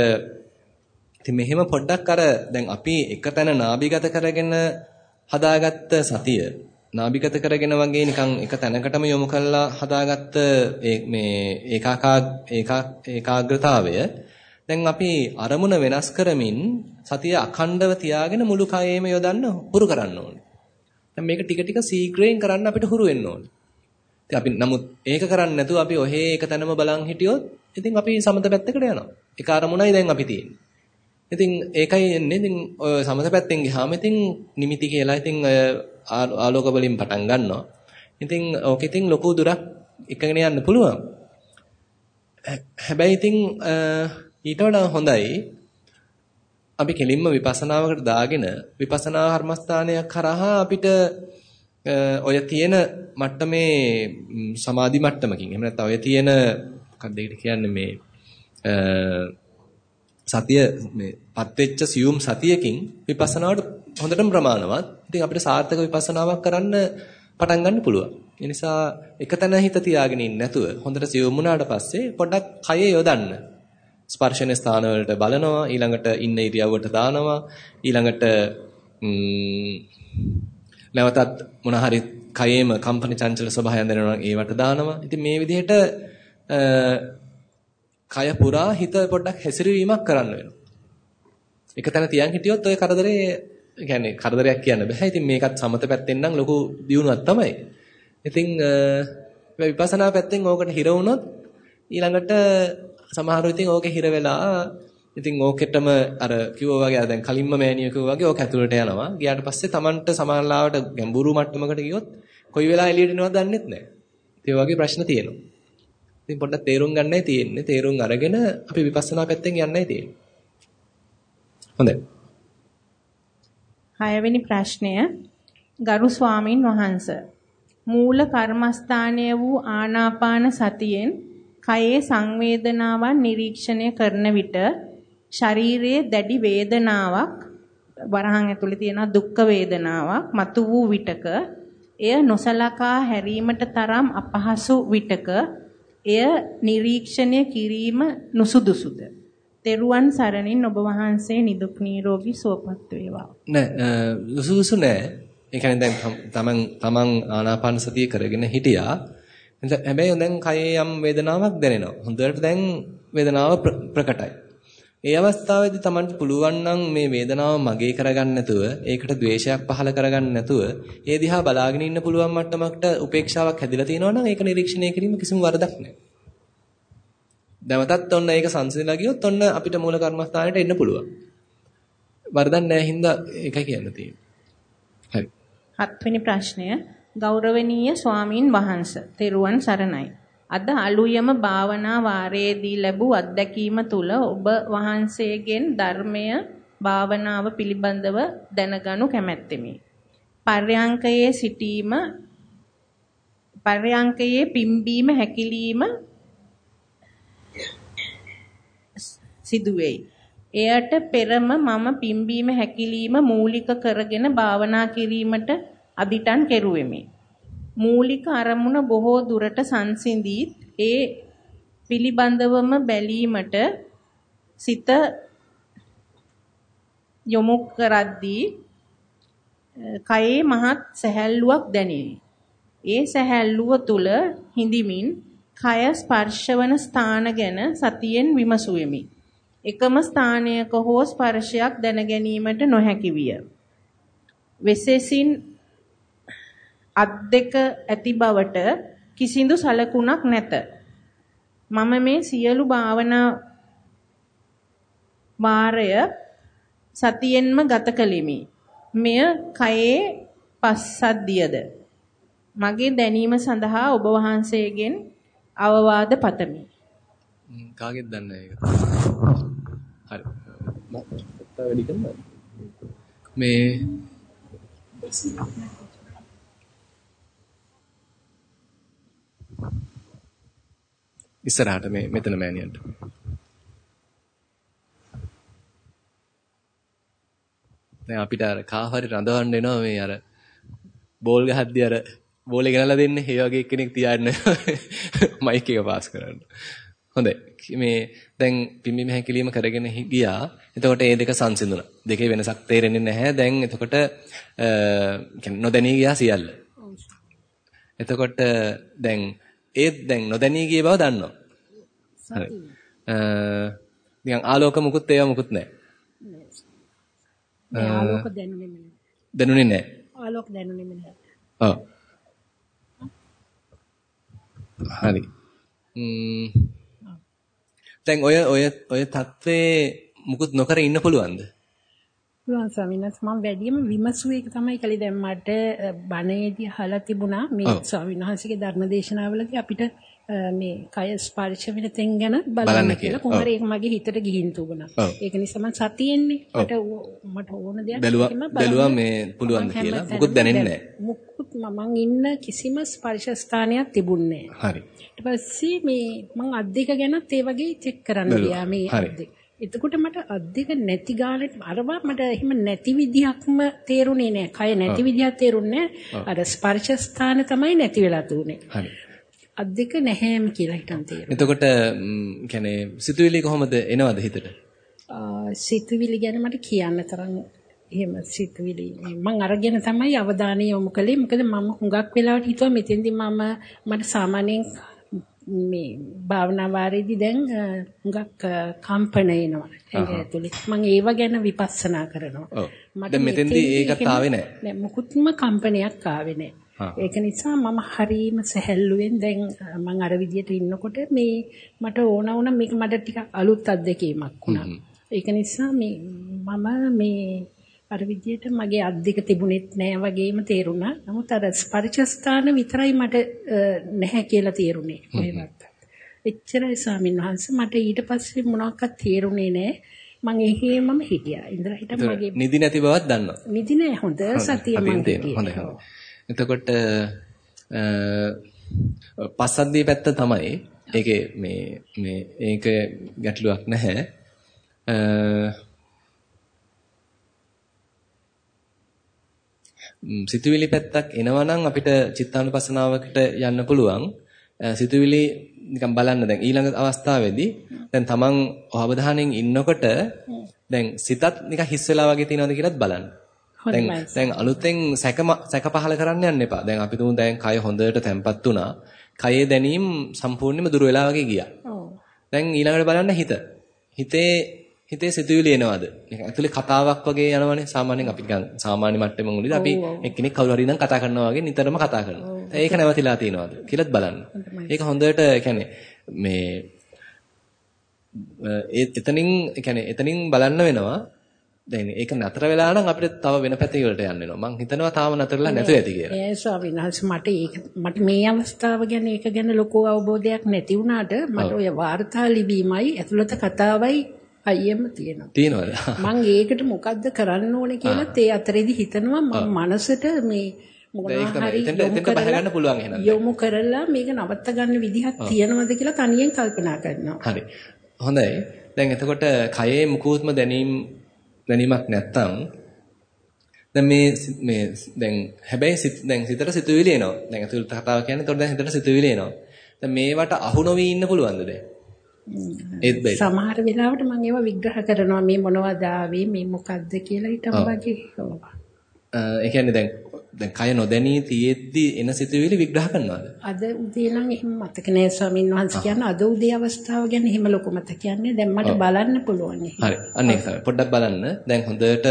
ඉතින් මෙහෙම පොඩ්ඩක් අර දැන් අපි එක තැන නාභිගත කරගෙන හදාගත්ත සතිය නාභිගත කරගෙන වගේ නිකන් එක තැනකටම යොමු කරලා හදාගත්ත මේ ඒකාකා ඒකාග්‍රතාවය දැන් අපි අරමුණ වෙනස් කරමින් සතිය අඛණ්ඩව තියාගෙන මුළු කයෙම යොදන්න හුරු කරන්න ඕනේ. දැන් මේක ටික ටික සීක්‍රයෙන් කරන්න අපිට හුරු වෙන්න ඕනේ. ඉතින් අපි නමුත් ඒක කරන්නේ නැතුව අපි ඔහේ එක තැනම බලන් හිටියොත් ඉතින් අපි සමත පැත්තකට යනවා. ඒක අරමුණයි දැන් අපි තියෙන්නේ. ඉතින් ඒකයි එන්නේ ඉතින් ඔය සමත පැත්තෙන් ගියාම ඉතින් නිමිති කියලා ඉතින් ආලෝක වලින් පටන් ගන්නවා. ඉතින් ඕක ඉතින් ලොකු දුරක් එකගෙන යන්න පුළුවන්. හැබැයි ඉතින් ඊට වඩා හොඳයි අපි කෙලින්ම විපස්සනාවකට දාගෙන විපස්සනා කර්මස්ථානයක් කරහා අපිට ඔය තියෙන මට්ටමේ සමාධි මට්ටමකින් එහෙම නැත්නම් ඔය තියෙන මොකක්ද ඒකට කියන්නේ මේ සතිය මේ පත්වෙච්ච සියුම් සතියකින් විපස්සනාවට හොඳටම ප්‍රමාණවත්. ඉතින් අපිට සාර්ථක විපස්සනාවක් කරන්න පටන් ගන්න පුළුවන්. ඒ නිසා එකතැන හිත තියාගෙන ඉන්නේ නැතුව හොඳට සියුම් වුණාට පස්සේ පොඩ්ඩක් කය යොදන්න. ස්පර්ශන ස්ථාන වලට බලනවා ඊළඟට ඉන්න ඉරියව්වට දානවා ඊළඟට නැවතත් මොන හරි කයේම කම්පන චංචල ස්වභාවයන් දැනෙනවා නම් ඒවට දානවා ඉතින් මේ විදිහට කය පුරා හිත පොඩ්ඩක් හැසිරවීමක් කරන්න වෙනවා එක තැන තියන් හිටියොත් ඔය කරදරේ කියන්නේ කරදරයක් කියන්න බෑ ඉතින් මේකත් සමත පැත්තෙන් නම් ලොකු දියුණුවක් තමයි ඉතින් විපස්සනා පැත්තෙන් ඕකට හිර වුණොත් ඊළඟට සමහරව ඉතින් ඕකේ හිර වෙලා ඉතින් ඕකෙටම අර කිව්වා වගේ දැන් කලින්ම මෑනියෝ කිව්වා වගේ ඕක ඇතුළට යනවා. ගියාට පස්සේ Tamanට සමානලාවට ගැඹුරු මට්ටමකට ගියොත් කොයි වෙලාවෙ එළියට එනවද දන්නෙත් නැහැ. ඒ වගේ ප්‍රශ්න තියෙනවා. ඉතින් පොඩ්ඩක් තේරුම් ගන්නයි තියෙන්නේ. තේරුම් අරගෙන අපි විපස්සනා පැත්තෙන් යන්නයි තියෙන්නේ. හොඳයි. හයවෙනි ප්‍රශ්නය ගරු ස්වාමින් වහන්සේ මූල කර්මස්ථානය වූ ආනාපාන සතියෙන් කයේ සංවේදනාවන් නිරීක්ෂණය කරන විට ශරීරයේ දැඩි වේදනාවක් වරහන් ඇතුලේ තියෙන දුක් වේදනාවක් මතු වූ විටක එය නොසලකා හැරීමට තරම් අපහසු විටක එය නිරීක්ෂණය කිරීම නුසුදුසුද? තෙරුවන් සරණින් ඔබ වහන්සේ නිදුක් නිරෝගී සුවපත් වේවා. නෑ නුසුදුසු නෑ. ඒ කියන්නේ දැන් තමන් තමන් ආනාපාන සතිය කරගෙන හිටියා. හැබැයි දැන් කයේ යම් වේදනාවක් දැනෙනවා. හොඳට දැන් වේදනාව ප්‍රකටයි. ඒ අවස්ථාවේදී Tamanට පුළුවන් නම් මේ වේදනාව මගේ කරගන්න නැතුව, ඒකට ද්වේෂයක් පහල කරගන්න නැතුව, ඒ දිහා බලාගෙන ඉන්න පුළුවන් මට්ටමකට උපේක්ෂාවක් හැදිලා තියෙනවා නම් ඒක නිරීක්ෂණය කිරීම කිසිම වරදක් නැහැ. දැවතත් ඔන්න ඒක සංසිඳලා ගියොත් ඔන්න අපිට මූල කර්මස්ථානයට එන්න පුළුවන්. වරදක් නැහැ හින්දා ඒකයි කියන්න තියෙන්නේ. හරි. හත්වෙනි ප්‍රශ්නය ගෞරවනීය ස්වාමින් වහන්සේ තෙරුවන් සරණයි. අද අලුයම භාවනා වාරයේදී ලැබූ අත්දැකීම තුළ ඔබ වහන්සේගෙන් ධර්මය භාවනාව පිළිබඳව දැනගනු කැමැත්තෙමි. පර්යංකයේ සිටීම පර්යංකයේ පිම්බීම හැකිලිම සිදුවේයි. එයට පෙරම මම පිම්බීම හැකිලිම මූලික කරගෙන භාවනා කිරීමට අදිටන් කෙරුවෙමි. මූලික අරමුණ බොහෝ දුරට සංසිඳී ඒ පිළිබඳවම බැලීමට සිත යොමු කරද්දී කයේ මහත් සැහැල්ලුවක් දැනිනි. ඒ සැහැල්ලුව තුල හිඳිමින් කය ස්පර්ශවන ස්ථාන ගැන සතියෙන් විමසුවෙමි. එකම ස්ථානයක හෝ ස්පර්ශයක් දැන ගැනීමට නොහැකි විය. වෙසෙසින් අත් දෙක ඇති බවට කිසිදු සලකුණක් නැත. මම මේ සියලු භාවනා වාරය සතියෙන්ම ගත කළෙමි. මෙය කයේ පස්සද්ධියද. මගේ දැනීම සඳහා ඔබ වහන්සේගෙන් අවවාද පතමි. කාගෙද දන්නේ ඒක? හරි. වැඩි කරනවා. මේ ඉස්සරහට මේ මෙතන මෑනියන්ට. දැන් අපිට අර කාහරි රඳවන්න එනවා මේ අර බෝල් ගහද්දි අර බෝලේ ගෙනලා දෙන්නේ. ඒ වගේ කෙනෙක් තියාගෙන [LAUGHS] මයික් එක පාස් කරන්න. හොඳයි. මේ දැන් පිම්බීම හැකිලිම කරගෙන ගියා. එතකොට මේ දෙක සංසිඳුණා. දෙකේ වෙනසක් තේරෙන්නේ නැහැ. දැන් එතකොට නොදැනී ගියා සියල්ල. එතකොට දැන් ඒත් දැන් නොදැනී ගිය බව දන්නවා. හරි. නිකන් ආලෝක මුකුත් ඒවා මුකුත් නැහැ. නෑ. ආලෝක දැනුනේ නැහැ. දැනුනේ නැහැ. ආලෝක දැනුනේ නැහැ. ඔව්. හරි. ම්ම් දැන් ඔය ඔය ඔය தત્ත්වේ මුකුත් නොකර ඉන්න පුළුවන්ද? පුළුවන් ස්වාමීන් වහන්සේ මම වැඩියම විමසුවේ එක තමයි කලේ දැන් මට බණේදී අහලා තිබුණා මේ ස්වාමීන් වහන්සේගේ ධර්මදේශනාවලදී අපිට මේ කය ස්පර්ශ වෙන තැන් ගැන බලන්න කියලා කොහොමද ඒක මගේ හිතට ගිහින් තිබුණා. ඒක නිසා මම සතියෙන්නේ මට මට ඕන දෙයක් බැලුවා මේ පුළුවන් කියලා මුකුත් දැනෙන්නේ නැහැ. මුකුත් මම ඉන්න කිසිම ස්පර්ශ ස්ථානයක් තිබුණේ නැහැ. හරි. ඊට පස්සේ මේ මම අද්දික ගැනත් ඒ වගේ චෙක් කරන්න ගියා මේ අද්දික. එතකොට මට අද්දික නැති ගානට අරවා මට එහෙම නැති විදිහක්ම තේරුනේ නෑ. කය නැති විදිහක් තේරුන්නේ නෑ. අර ස්පර්ශ ස්ථාන තමයි නැති වෙලා තුනේ. හරි. අද්දික නැහැම කියලා හිතන් තේරුණා. එතකොට කියන්නේ සිතුවිලි කොහොමද එනවද හිතට? සිතුවිලි ගැන මට කියන්න තරම් එහෙම සිතුවිලි මම අරගෙන තමයි අවධානය යොමු කළේ. මොකද මම හුඟක් වෙලාවට හිතුවා මෙතෙන්දි මම මට සාමාන්‍යයෙන් මේ භාවනා වාරයේදී දැන් හුඟක් කම්පන එනවා ඇඟ ඇතුලේ මම ඒව ගැන විපස්සනා කරනවා දැන් මෙතෙන්දී ඒකත් ආවේ නැහැ නෑ මුකුත්ම කම්පනයක් ආවේ නැහැ ඒක නිසා මම හරීම සැහැල්ලුවෙන් දැන් මම අර විදියට ඉන්නකොට මේ මට ඕන වුණා මේක මට ටිකක් අලුත් අත්දැකීමක් වුණා. ඒක නිසා මේ මම මේ අර විදියට මගේ අත් දෙක තිබුණෙත් නෑ වගේම තේරුණා. නමුත් අර ස්පර්ශස්ථාන විතරයි මට නැහැ කියලා තේරුණේ. කොහෙවත්. එච්චරයි ස්වාමීන් වහන්සේ මට ඊට පස්සේ මොනවක්වත් තේරුණේ නෑ. මම එහෙමම හිටියා. ඉඳලා හිටම මගේ නිදි නැති බවක් දන්නවා. නිදි නෑ හොඳ සතිය මම හිටියේ. හොඳයි හොඳයි. එතකොට පස්සද්ධිය පැත්ත තමයි ඒකේ මේ මේ ඒක ගැටලුවක් නැහැ. සිතුවිලි පැත්තක් එනවා නම් අපිට චිත්තානුපස්සනාවකට යන්න පුළුවන්. සිතුවිලි නිකන් බලන්න දැන් ඊළඟ අවස්ථාවේදී දැන් තමන් අවධානයෙන් ඉන්නකොට දැන් සිතත් නිකන් හිස් වෙලා වගේ තියෙනවද කියලාත් බලන්න. දැන් දැන් අලුතෙන් සැක සැක පහල කරන්න යන්න එපා. දැන් අපි තුමු දැන් කය හොඳට තැම්පත් වුණා. කයේ දැනීම් සම්පූර්ණයෙන්ම දුර වෙලා වගේ ගියා. දැන් ඊළඟට බලන්න හිත. හිතේ හිතේ සිතුවිලි එනවද? නිකන් ඇතුලේ කතාවක් වගේ යනවනේ. සාමාන්‍යයෙන් අපි නිකන් සාමාන්‍ය මට්ටමෙන් උනේද අපි එක්කෙනෙක් කවුරු හරි ඉඳන් කතා කරනවා වගේ නිතරම කතා කරනවා. ඒක නැවතිලා තියෙනවද කියලාත් බලන්න. ඒක හොඳට يعني මේ එතනින් يعني එතනින් බලන්න වෙනවා. දැන් ඒක නතර වෙලා නම් අපිට තව වෙන පැතිවලට යන්න වෙනවා. මං හිතනවා තාම නතරලා නැතුව ඇති කියලා. ඒ ස්වාමීන් වහන්සේ මට ඒක මට මේ අවස්ථාව ගැන ඒක ගැන ලොකු අවබෝධයක් නැති වුණාට මට ඔය වාර්තා ලිවීමයි ඇතුළත කතාවයි අයියෙම තියෙනවා. තියෙනවද? මං ඒකට මොකද්ද කරන්න ඕනේ කියලාත් ඒ අතරේදී හිතනවා මම මනසට මේ මොනවා හරි යොමු කරලා මේක නවත්ත ගන්න විදිහක් තියෙනවද කියලා තනියෙන් කල්පනා කරනවා. හරි. හොඳයි. දැන් එතකොට කයේ මුකුත්ම දැනීම් දැනීමක් නැත්තම් දැන් මේ මේ දැන් හැබැයි දැන් සිතට සිතුවිලි එනවා. දැන් අතුල් කතාව කියන්නේ එතකොට දැන් හිතට සිතුවිලි එනවා. දැන් මේවට අහු නොවි ඉන්න පුළුවන්ද දැන්? ඒත් බෑ. සමහර වෙලාවට මම ඒවා විග්‍රහ කරනවා මේ මොනවද ආවේ මේ මොකද්ද කියලා ඊට වගේ. ඒ කියන්නේ දැන් දැන් කය නොදැනී තියෙද්දි එන සිතුවිලි විග්‍රහ කරනවාද? අද උදේ නම් එහෙම මතක නෑ ස්වාමීන් වහන්සේ කියන්නේ අද උදේ අවස්ථාව ගැන එහෙම ලොකු මතකයක් නෑ. දැන් මට බලන්න පුළුවන් එහෙම. හරි. අන්න ඒක තමයි. පොඩ්ඩක් බලන්න. දැන් හොඳට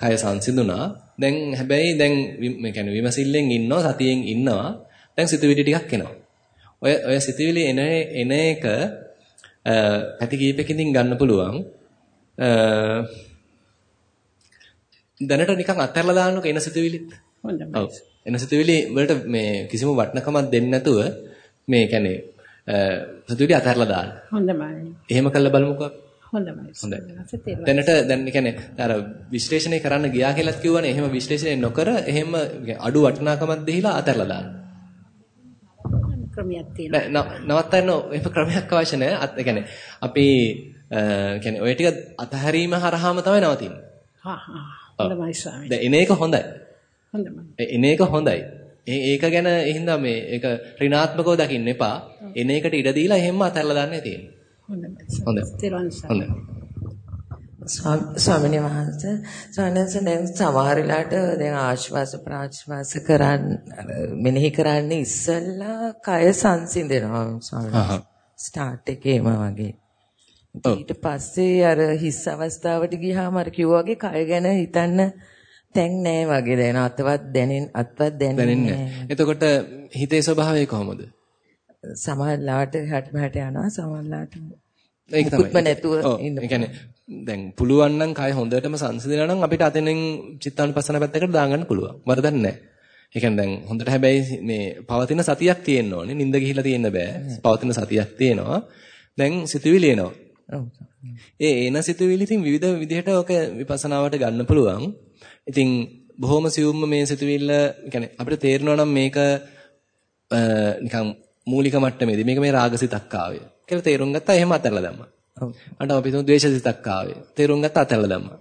කය සංසිඳුණා. දැන් හැබැයි දැන් මේ කියන්නේ විමසිල්ලෙන් ඉන්නවා සතියෙන් ඉන්නවා. දැන් සිතුවිලි ටිකක් එනවා. ඔය ඔය සිතුවිලි එන එන එක පැති කීපකින් ගන්න පුළුවන්. දැනට නිකන් අත්හැරලා දාන්නකො එන සිතුවිලිත්. හොඳයි. එන සිතුවිලි වලට මේ කිසිම වටිනකමක් දෙන්නේ නැතුව මේ කියන්නේ සිතුවිලි අතහැරලා දාන්න. හොඳයි. එහෙම කළා බලමුකෝ. හොඳයි. හොඳයි. දැනට දැන් කියන්නේ අර විශ්ලේෂණය කරන්න ගියා කියලාත් කිව්වනේ එහෙම විශ්ලේෂණය නොකර එහෙම අඩු වටිනාකමක් දෙහිලා අතහැරලා දාන්න. ක්‍රමයක් තියෙනවා. නවත්තන්න එහෙම ක්‍රමයක් අවශ්‍ය නැහැ. අත් කියන්නේ අපි කියන්නේ ඔය ටික අතහැරීම හරහාම තමයි නවතින්නේ. හා හා. හොඳයි ස්වාමී. දැන් එන එක හොඳයි. එන එක හොඳයි. ඒක ගැන හින්දා මේ ඒක ඍණාත්මකව දකින්න එපා. එන එකට ඉඩ දීලා එහෙම්ම අතහැරලා දාන්නයි තියෙන්නේ. හොඳයි. හොඳයි. ස්වාමීන් වහන්සේ සවනස දැන් සමහර වෙලාවට දැන් ආශ්වාස ප්‍රාශ්වාස කරන් මෙනෙහි කරන්නේ ඉස්සෙල්ලා කය සංසිඳෙනවා ස්වාමීන් ස්ටාර්ට් එකේම වගේ ඊට පස්සේ අර හිස් අවස්ථාවට ගියාම අර කිව්වා වගේ කය ගැන හිතන්න තැන් නෑ වගේ දැන අතවත් දැනෙන් අත්වත් දැනෙන්නේ එතකොට හිතේ ස්වභාවය කොහොමද සමහරලාට හැට මහට යනවා සමහරලාට ඒක තමයි නැතුව ඉන්න. ඒ කියන්නේ දැන් පුළුවන් නම් කය හොඳටම සංසිඳලා නම් අපිට අතෙන්ෙන් චිත්තානුපස්සන පැත්තකට දාගන්න පුළුවන්. වරදක් නැහැ. ඒ කියන්නේ දැන් හොඳට හැබැයි මේ පවතින සතියක් තියෙන්න ඕනේ. නිින්ද ගිහිලා තියෙන්න බෑ. පවතින සතියක් තියෙනවා. දැන් සිතුවිලි එනවා. ඒ එන සිතුවිලි ඉතින් විවිධ විදිහට ඔක විපස්සනාවට ගන්න පුළුවන්. ඉතින් බොහොම සියුම්ම මේ සිතුවිල්ල يعني අපිට තේරෙනවා නම් මේක නිකන් මූලික මට්ටමේදී මේක මේ රාගසිතක් ආවේ. කියලා තේරුම් ගත්තා එහෙම අතහැරලා දැම්මා. ඔව්. අන්ට අපි තුන් ද්වේෂසිතක් ආවේ. තේරුම් ගත්තා අතහැරලා දැම්මා.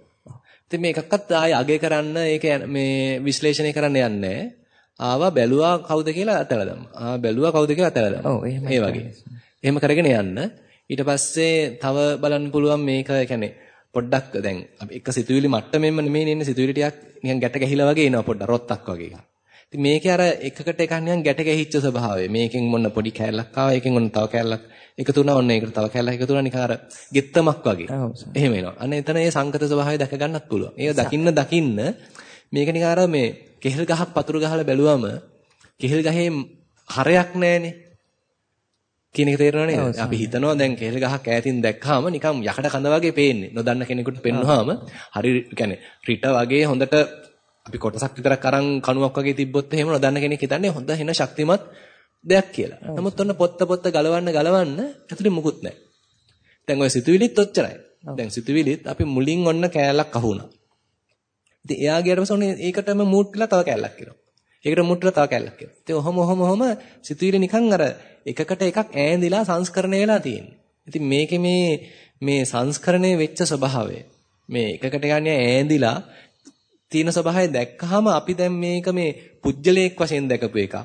ඉතින් මේකක්වත් ආයේ අගේ කරන්න ඒක මේ විශ්ලේෂණය කරන්න යන්නේ ආවා බැලුවා කවුද කියලා අතහැරලා දැම්මා. ආ බැලුවා කවුද කියලා අතහැරලා දැම්මා. ඔව් එහෙම. ඒ වගේ. එහෙම කරගෙන යන්න. ඊට පස්සේ තව බලන්න පුළුවන් මේක يعني පොඩ්ඩක් දැන් අපි එක සිතුවිලි මට්ටමෙන්ම නෙමෙයි ඉන්නේ සිතුවිලි ටිකක් නිකන් ගැට ගැහිලා වගේ එනවා පොඩ්ඩක් රොත්තක් වගේ එකක්. ඉතින් මේකේ අර එකකට එකක් නිකන් ගැට ගැහිච්ච ස්වභාවය. මේකෙන් මොන පොඩි කෑල්ලක් ආවා. ඒකෙන් ඔන්න තව කෑල්ලක් එකතු වුණා. ඔන්න ඒකට තව කෑල්ලක් එකතු වුණා. නිකන් අර ගෙත්තමක් වගේ. එහෙම එනවා. අන්න එතන ඒ සංකත ස්වභාවය දැක ගන්නත් පුළුවන්. ඒක දකින්න දකින්න මේක නිකන් අර මේ කෙහෙල් ගහක් පතුරු ගහලා බැලුවම කෙහෙල් ගහේ හරයක් නැහනේ. කියන එක තේරෙනව නේද? අපි හිතනවා දැන් කෙහෙල් ගහක් ඈතින් දැක්කාම නිකන් යකඩ කඳ වගේ පේන්නේ. නොදන්න කෙනෙකුට පෙන්වුවාම හරි يعني රිට වගේ හොඳට අපි කොටසක් විතරක් අරන් කණුවක් වගේ තිබ්බොත් එහෙම නොදන්න කෙනෙක් හිතන්නේ හොඳ වෙන ශක්තිමත් දෙයක් කියලා. නමුත් ඔන්න පොත්ත පොත්ත ගලවන්න ගලවන්න ඇතුලේ මුකුත් නැහැ. දැන් ඔය සිතුවිලිත් ඔච්චරයි. දැන් සිතුවිලිත් අපි මුලින් ඔන්න කෑල්ලක් අහුණා. ඉතින් එයා ගියට පස්සේ ඔන්න ඒකටම මූට් වෙලා තව කෑල්ලක් එනවා. ඒකට මූට් වෙලා තව කෑල්ලක් එනවා. ඉතින් ඔහොම ඔහොම ඔහොම සිතුවිලි නිකන් අර එකකට එකක් ඈඳිලා සංස්කරණය වෙලා තියෙන්නේ. ඉතින් මේකේ මේ මේ සංස්කරණය වෙච්ච ස්වභාවය මේ එකකට ගන්නේ ඈඳිලා තියෙන ස්වභාවය දැක්කහම අපි දැන් මේක මේ පුජ්‍යලයක් වශයෙන් දැකපු එකක්.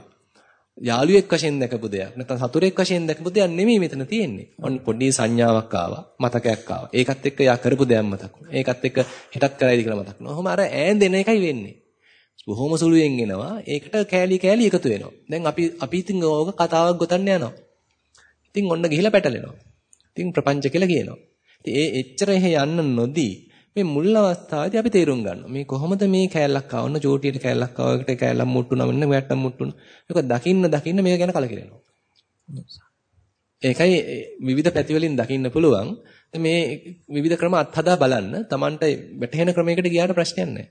යාළුවෙක් වශයෙන් දැකපු දෙයක්. නැත්නම් සතුරෙක් වශයෙන් දැකපු දෙයක් නෙමෙයි මෙතන තියෙන්නේ. ඔන්න පොඩි සංඥාවක් ආවා, මතකයක් ආවා. ඒකත් එක්ක යා කරපු දෙයක් මතක් වුණා. ඒකත් එක්ක හෙටත් කරයිද කියලා මතක් වුණා. ඔහොම අර ඈඳෙන එකයි වෙන්නේ. බොහොම සුළුයෙන් එනවා. ඒකට කෑලි කෑලි එකතු වෙනවා. දැන් අපි අපි ඉතින් ඕක කතාවක් ගොතන්න යනවා. ඉතින් ඔන්න ගිහිලා පැටලෙනවා. ඉතින් ප්‍රපංච කියලා කියනවා. ඉතින් ඒ එච්චර එහෙ යන්න නොදී මේ මුල් අවස්ථාවේදී අපි තේරුම් ගන්නවා. මේ කොහොමද මේ කෑල්ලක් ආවන්න චෝටියට කෑල්ලක් ආවකට කෑල්ලක් මුට්ටුනා වෙන්න වැට්ටම් මුට්ටුනා. ඒක දකින්න දකින්න මේක ගැන කලකිරෙනවා. ඒකයි විවිධ පැති වලින් දකින්න පුළුවන්. මේ විවිධ ක්‍රම අත්හදා බලන්න Tamanට වැටහෙන ක්‍රමයකට ගියාට ප්‍රශ්නයක් නැහැ.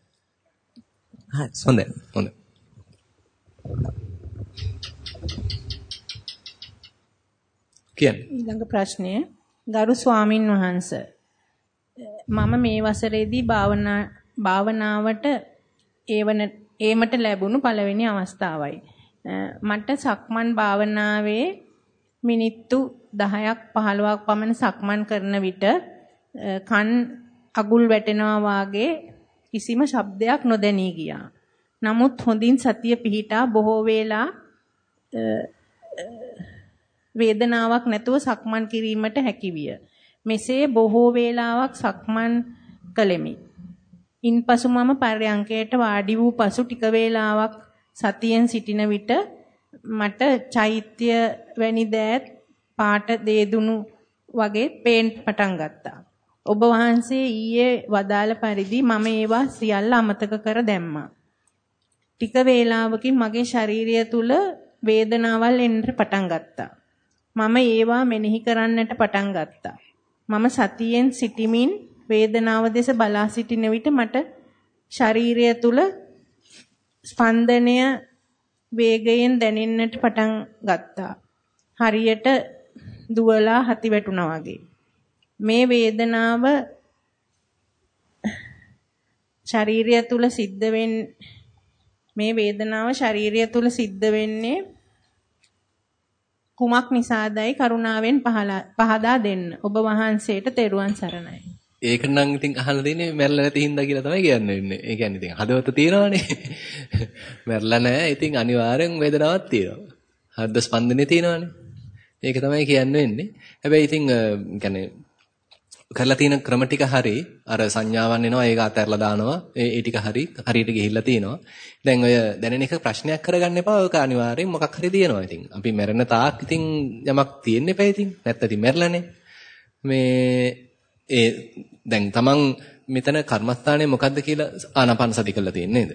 හොඳයි. හොඳයි. කියන්නේ. ඊළඟ ප්‍රශ්නය ගරු ස්වාමින් වහන්සේ මම මේ වසරේදී භාවනා භාවනාවට ඒවන ඒමට ලැබුණු පළවෙනි අවස්ථාවයි. මට සක්මන් භාවනාවේ මිනිත්තු 10ක් 15ක් පමණ සක්මන් කරන විට කන් අගුල් වැටෙනවා වාගේ කිසිම ශබ්දයක් නොදැනී ගියා. නමුත් හොඳින් සතිය පිහිටා බොහෝ වේලා වේදනාවක් නැතුව සක්මන් කිරීමට හැකියිය. මෙසේ බොහෝ වේලාවක් සක්මන් කළෙමි. ඉන්පසු මම පර්යංකයට වාඩි වූ පසු ටික වේලාවක් සතියෙන් සිටින විට මට චෛත්‍ය වැනි දෑත් පාට දේදුණු වගේ පේන්න පටන් ගත්තා. ඔබ වහන්සේ ඊයේ වදාළ පරිදි මම ඒවා සියල්ල අමතක කර දැම්මා. ටික වේලාවකින් මගේ ශරීරය තුල වේදනාවල් එන්න පටන් ගත්තා. මම ඒවා මෙනෙහි කරන්නට පටන් ගත්තා. මම සතියෙන් සිටිමින් වේදනාව දෙස බලා සිටින විට මට ශරීරය තුල ස්පන්දනය වේගයෙන් දැනෙන්නට පටන් ගත්තා. හරියට දුවලා හති වැටුණා වගේ. මේ වේදනාව ශරීරය තුල සිද්ධ මේ වේදනාව ශරීරය තුල සිද්ධ වෙන්නේ කුමක් නිසාදයි කරුණාවෙන් පහදා දෙන්න. ඔබ වහන්සේට තෙරුවන් සරණයි. ඒක නම් ඉතින් අහලා දෙන්නේ මැරලා නැති හින්දා කියලා තමයි කියන්නේ. ඒ කියන්නේ ඉතින් හදවත තියෙනවානේ. මැරලා නැහැ. ඉතින් අනිවාර්යෙන් වේදනාවක් තියෙනවා. හෘද ස්පන්දනේ තියෙනවානේ. ඒක තමයි කියන්න වෙන්නේ. හැබැයි ඉතින් කියන්නේ කරලා තියෙන ක්‍රම ටික හරි අර සංඥාවන් එනවා ඒක අතහැරලා දානවා ඒ ඒ ටික හරි හරියට ගිහිල්ලා තිනවා දැන් ඔය දැනෙන එක ප්‍රශ්නයක් කරගන්න එපා ඔක අනිවාර්යෙන් මොකක් හරි දිනනවා ඉතින්. අපි මැරෙන තාක් ඉතින් යමක් තියෙන්න එපා ඉතින්. නැත්නම් ඉතින් මැරලානේ. මේ ඒ දැන් තමන් මෙතන කර්මස්ථානේ මොකද්ද කියලා ආනාපාන සති කරලා තියෙන්නේ නේද?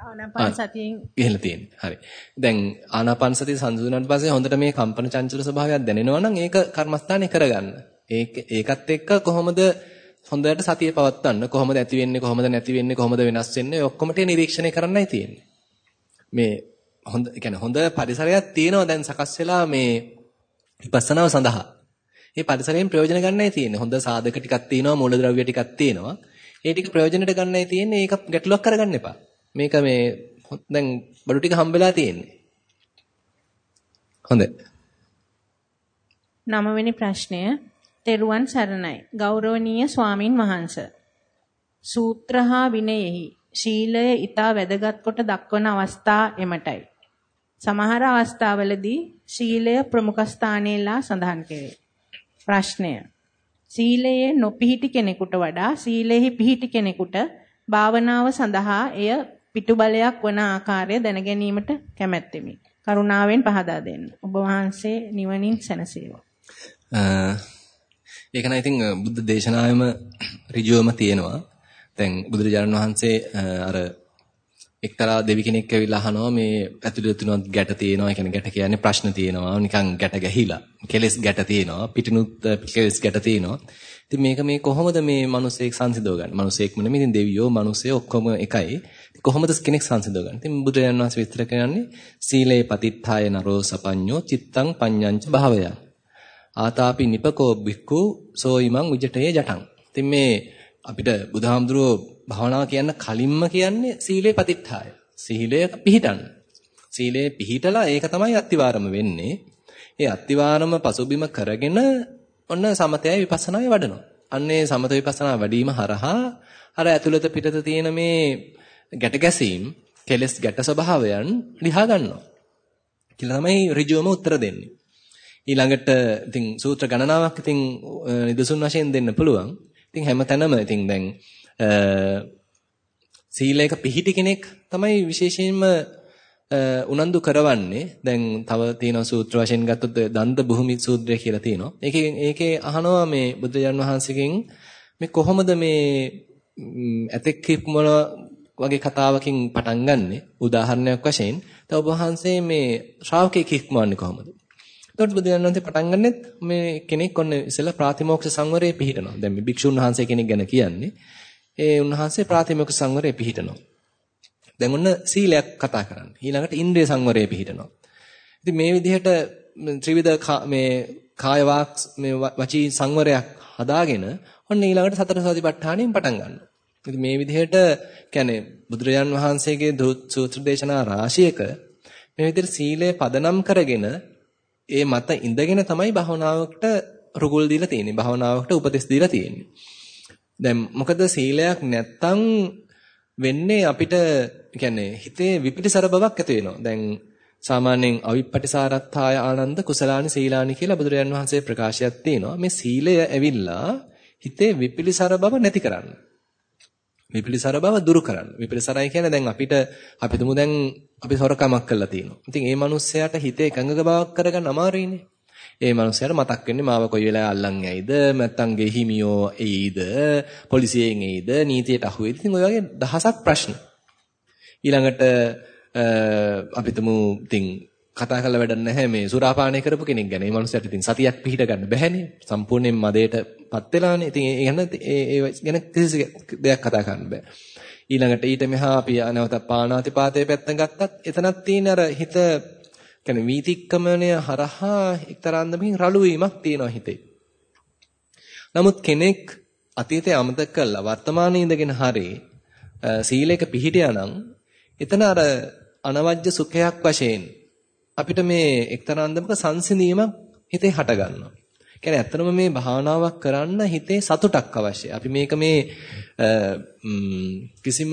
ආනාපාන සතියෙන් ගිහිල්ලා තියෙන්නේ. හරි. දැන් ආනාපාන සතිය සංසුදුනාට පස්සේ හොඳට මේ කම්පන චංචල ස්වභාවයක් දැනෙනවා නම් ඒක කර්මස්ථානේ කරගන්න ඒක ඒකත් එක්ක කොහොමද හොඳට සතිය පවත්වන්න කොහොමද ඇති වෙන්නේ කොහොමද නැති වෙන්නේ කොහොමද වෙනස් වෙන්නේ ඔක්කොම ටික නිරීක්ෂණය කරන්නයි තියෙන්නේ. මේ හොඳ කියන්නේ හොඳ පරිසරයක් තියෙනවා දැන් සකස් වෙලා මේ විපස්සනාව සඳහා. මේ පරිසරයෙන් ප්‍රයෝජන ගන්නයි තියෙන්නේ. හොඳ සාධක ටිකක් තියෙනවා මූලද්‍රව්‍ය ටිකක් තියෙනවා. ඒ ටික ප්‍රයෝජනෙට ගන්නයි තියෙන්නේ. ඒක ගැටලුවක් කරගන්න එපා. මේක මේ දැන් බඩු ටික හම්බෙලා තියෙන්නේ. හොඳයි. නවවෙනි ප්‍රශ්නය තෙරුවන් සරණයි. ගෞරවනීය ස්වාමින් වහන්සේ. සූත්‍ර හා විනයෙහි ශීලය ඊටා වැදගත් කොට දක්වන අවස්ථා එමටයි. සමහර අවස්ථාවලදී ශීලය ප්‍රමුඛ ස්ථානයේලා සඳහන් කෙරේ. ප්‍රශ්නය. සීලයේ නොපිහිටි කෙනෙකුට වඩා සීලෙහි පිහිටි කෙනෙකුට භාවනාව සඳහා එය පිටුබලයක් වන ආකාරය දැනගැනීමට කැමැත්තෙමි. කරුණාවෙන් පහදා දෙන්න. ඔබ වහන්සේ නිවනින් සැනසේවා. ඒක නම් ඉතින් බුද්ධ දේශනාවෙම ඍජුවම තියෙනවා. දැන් බුදුරජාණන් වහන්සේ අර එක්තරා දෙවි කෙනෙක් ඇවිල්ලා අහනවා මේ ඇතුළේ තුනක් ගැට තියෙනවා. ඒ කියන්නේ ගැට කියන්නේ ප්‍රශ්න තියෙනවා. නිකන් ගැට ගැහිලා. කෙලස් ගැට තියෙනවා. පිටිනුත් කෙලස් ගැට තියෙනවා. ඉතින් මේක මේ කොහොමද මේ මිනිස්සෙක් සංසිඳව ගන්න? මිනිස්සෙක්ම නෙමෙයි ඉතින් දෙවියෝ මිනිස්සෙ ඔක්කොම එකයි. කොහොමද කෙනෙක් සංසිඳව ගන්න? ඉතින් බුදුරජාණන් වහන්සේ විස්තර කරන්නේ සීලේ පතිත්ථාය නරෝ සපඤ්ඤෝ චිත්තං පඤ්ඤංච භාවය. ආතාපි නිපකෝ බික්කු සෝයිමං උජටේ ජටං. ඉතින් මේ අපිට බුදුහාමුදුරුවෝ භාවනාව කියන්න කලින්ම කියන්නේ සීලේ පතිත්ථාය. සීලය පිහිටන්න. සීලේ පිහිටලා ඒක තමයි අත්තිවාරම වෙන්නේ. ඒ අත්තිවාරම පසුබිම කරගෙන ඔන්න සමතයයි විපස්සනායි වඩනවා. අන්නේ සමත විපස්සනා වැඩිම හරහා අර ඇතුළත පිටත තියෙන මේ ගැට ගැසීම්, කෙලස් ගැට ස්වභාවයන් ලිහා ගන්නවා. කියලා තමයි ඍජුවම උත්තර දෙන්නේ. ඊළඟට ඉතින් සූත්‍ර ගණනාවක් ඉතින් නිදසුන් වශයෙන් දෙන්න පුළුවන්. ඉතින් හැමතැනම ඉතින් දැන් සීලයක පිහිටි කෙනෙක් තමයි විශේෂයෙන්ම උනන්දු කරවන්නේ දැන් තව තියෙන සූත්‍ර වශයෙන් ගත්තොත් දන්ත භූමි සූත්‍රය කියලා තියෙනවා. ඒකේ ඒකේ අහනවා මේ බුදුජන් වහන්සේගෙන් මේ කොහොමද මේ ඇතෙක් මොන වගේ කතාවකින් පටන් ගන්නෙ උදාහරණයක් වශයෙන් තව වහන්සේ මේ ශ්‍රාවකෙක් ඉක්මවන්නේ කොහොමද? එතකොට බුදුන් වහන්සේ පටන් ගන්නෙත් මේ කෙනෙක් ඔන්න ඉස්සෙල්ලා ප්‍රාතිමෝක්ෂ සංවරයේ පිහිටනවා. දැන් මේ භික්ෂුන් වහන්සේ කෙනෙක් ගැන කියන්නේ. ඒ උන්වහන්සේ ප්‍රාතිමෝක්ෂ සංවරයේ පිහිටනවා. දැන් ඔන්න සීලයක් කතා කරන්නේ. ඊළඟට ඉන්ද්‍රිය සංවරයේ පිහිටනවා. ඉතින් මේ විදිහට ත්‍රිවිධ මේ කාය වාක් මේ වචී සංවරයක් හදාගෙන ඔන්න ඊළඟට සතර සතිපට්ඨානෙන් පටන් ගන්නවා. ඉතින් මේ විදිහට කියන්නේ බුදුරජාන් වහන්සේගේ සූත්‍ර දේශනා රාශියක මේ විදිහට සීලය පදනම් කරගෙන ඒ මත ඉඳගෙන තමයි භවනාවකට රුකුල් දීලා තියෙන්නේ. භවනාවකට උපදෙස් දීලා තියෙන්නේ. දැන් මොකද සීලයක් නැත්තම් වෙන්නේ අපිට කියන්නේ හිතේ විපිලිසර බවක් ඇති වෙනවා. දැන් සාමාන්‍යයෙන් අවිප්පටිසාරත්ථාය ආනන්ද කුසලානි සීලානි කියලා බුදුරජාන් වහන්සේ ප්‍රකාශයක් තියෙනවා. මේ සීලය ඇවිල්ලා හිතේ විපිලිසර බව නැති කරන්න. විපිලිසර බව දුරු කරන්න. විපිලිසරයි කියන්නේ දැන් අපිට අපි තුමු දැන් අපි හොරකමක් කරලා තියෙනවා. ඉතින් ඒ මනුස්සයාට හිතේ එකඟ බවක් කරගන්න අමාරුයිනේ. ඒ මනුස්සයාට මතක් වෙන්නේ මාව කොයි වෙලාවෙ අල්ලන් යයිද නැත්නම් ගෙහිමියෝ එයිද පොලිසියෙන් එයිද නීතියට අහු වෙයිද ඉතින් ඔය වගේ දහසක් ප්‍රශ්න ඊළඟට අපි තුමු ඉතින් කතා කරලා වැඩක් නැහැ මේ සුරාපානය කරපු කෙනෙක් ගැන. මේ මනුස්සයාට ඉතින් සතියක් පිහිට ගන්න බැහැනේ. සම්පූර්ණයෙන් මදයටපත් වෙලානේ. ඉතින් ඒ ගැන ඒ ගැන කිසි දෙයක් කතා කරන්න බෑ. ඊළඟට ඊට මෙහා අපි නැවත පාණාතිපාතයේ පැත්තෙන් ගත්තත් එතනක් තියෙන අර හිත කියන්නේ වීතික්කමණය හරහා එක්තරා අන්දමකින් රළු වීමක් තියෙනවා හිතේ. නමුත් කෙනෙක් අතීතය අමතක කරලා වර්තමානයේ ඉඳගෙන හරි සීලයක පිහිටියා නම් එතන අර අනවජ්‍ය සුඛයක් වශයෙන් අපිට මේ එක්තරා අන්දමක සංසිඳීමක් හිතේ හට ගන්නවා. කියන්නේ ඇත්තටම මේ භාවනාවක් කරන්න හිතේ සතුටක් අවශ්‍යයි. අපි මේක මේ කිසිම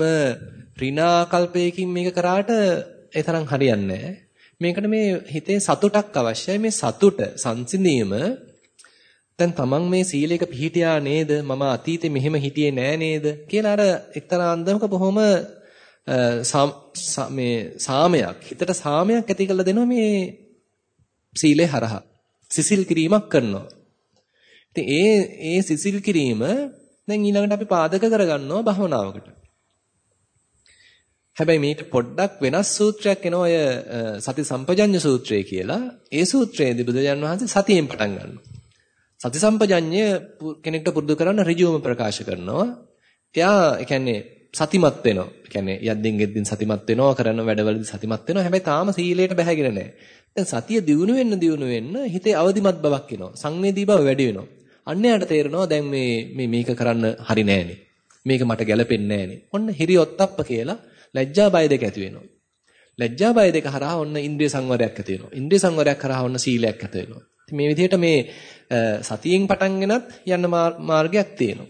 ඍණාකල්පයකින් මේක කරාට ඒ තරම් හරියන්නේ නැහැ. මේකට මේ හිතේ සතුටක් අවශ්‍යයි. මේ සතුට සංසිඳීම දැන් තමන් මේ සීලයක පිහිටියා නේද? මම අතීතේ මෙහෙම හිටියේ නෑ නේද? කියලා අර එක්තරා අන්දමක බොහොම මේ සාමයක් හිතට සාමයක් ඇති කරලා දෙනවා මේ සීලේ හරහා. සිසිල් කිරීමක් කරනවා. ඉතින් ඒ ඒ සිසිල් කිරීම දැන් ඊළඟට අපි පාදක කරගන්නවා භවනාවකට. හැබැයි මේට පොඩ්ඩක් වෙනස් සූත්‍රයක් එනවා ඔය සති සම්පජඤ්ඤ සූත්‍රය කියලා. ඒ සූත්‍රයේදී බුදුජාන් වහන්සේ සතියෙන් පටන් ගන්නවා. සති සම්පජඤ්ඤය කෙනෙක්ට පුරුදු කරන්න ඍජුවම ප්‍රකාශ කරනවා. එයා ඒ කියන්නේ සතිමත් වෙනවා. ඒ කියන්නේ යද්දින් ගෙද්දින් සතිමත් වෙනවා, කරන වැඩවලදී සතිමත් වෙනවා. හැබැයි තාම සීලයට බැහැගෙන නැහැ. දැන් සතිය දියුණු වෙන්න දියුණු වෙන්න හිතේ අවදිමත් බවක් එනවා. සංවේදී බව වැඩි වෙනවා. අන්න යාට තේරෙනවා දැන් මේ මේ මේක කරන්න හරි නෑනේ. මේක මට ගැලපෙන්නේ නෑනේ. ඔන්න හිරියොත්ප්ප කියලා ලැජ්ජා බය දෙක ඇති වෙනවා. ලැජ්ජා බය දෙක හරහා ඔන්න ඉන්ද්‍රිය සංවරයක් ඇති වෙනවා. ඉන්ද්‍රිය සංවරයක් හරහා ඔන්න සීලයක් ඇති වෙනවා. ඉතින් මේ විදිහට මේ සතියෙන් පටන්ගෙනත් යන්න මාර්ගයක් තියෙනවා.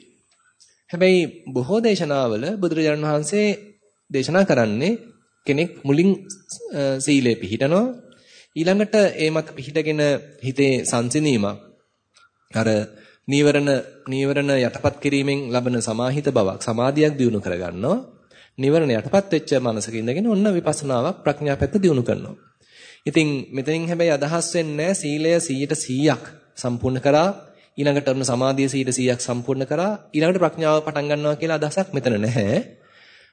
හැබැයි බොහෝ දේශනාවල බුදුරජාණන් වහන්සේ දේශනා කරන්නේ කෙනෙක් මුලින් සීලේ පිහිටනවා. ඊළඟට ඒ මත පිහිටගෙන හිතේ සංසිනීමක් අර නීවරණ නීවරණ යටපත් කිරීමෙන් ලබන සමාහිත බවක් සමාධියක් දිනු කරගන්නවා. නිවරණ යටපත් වෙච්ච මනසක ඉඳගෙන ඔන්න විපස්සනාවක් ප්‍රඥා පැත්ත දියුණු කරනවා. ඉතින් මෙතනින් හැබැයි අදහස් වෙන්නේ සීලය 100%ක් සම්පූර්ණ කරා. ඊළඟට ඔන්න සමාධිය 100%ක් සම්පූර්ණ කරා ඊළඟට ප්‍රඥාව පටන් ගන්නවා කියලා අදහසක් මෙතන නැහැ.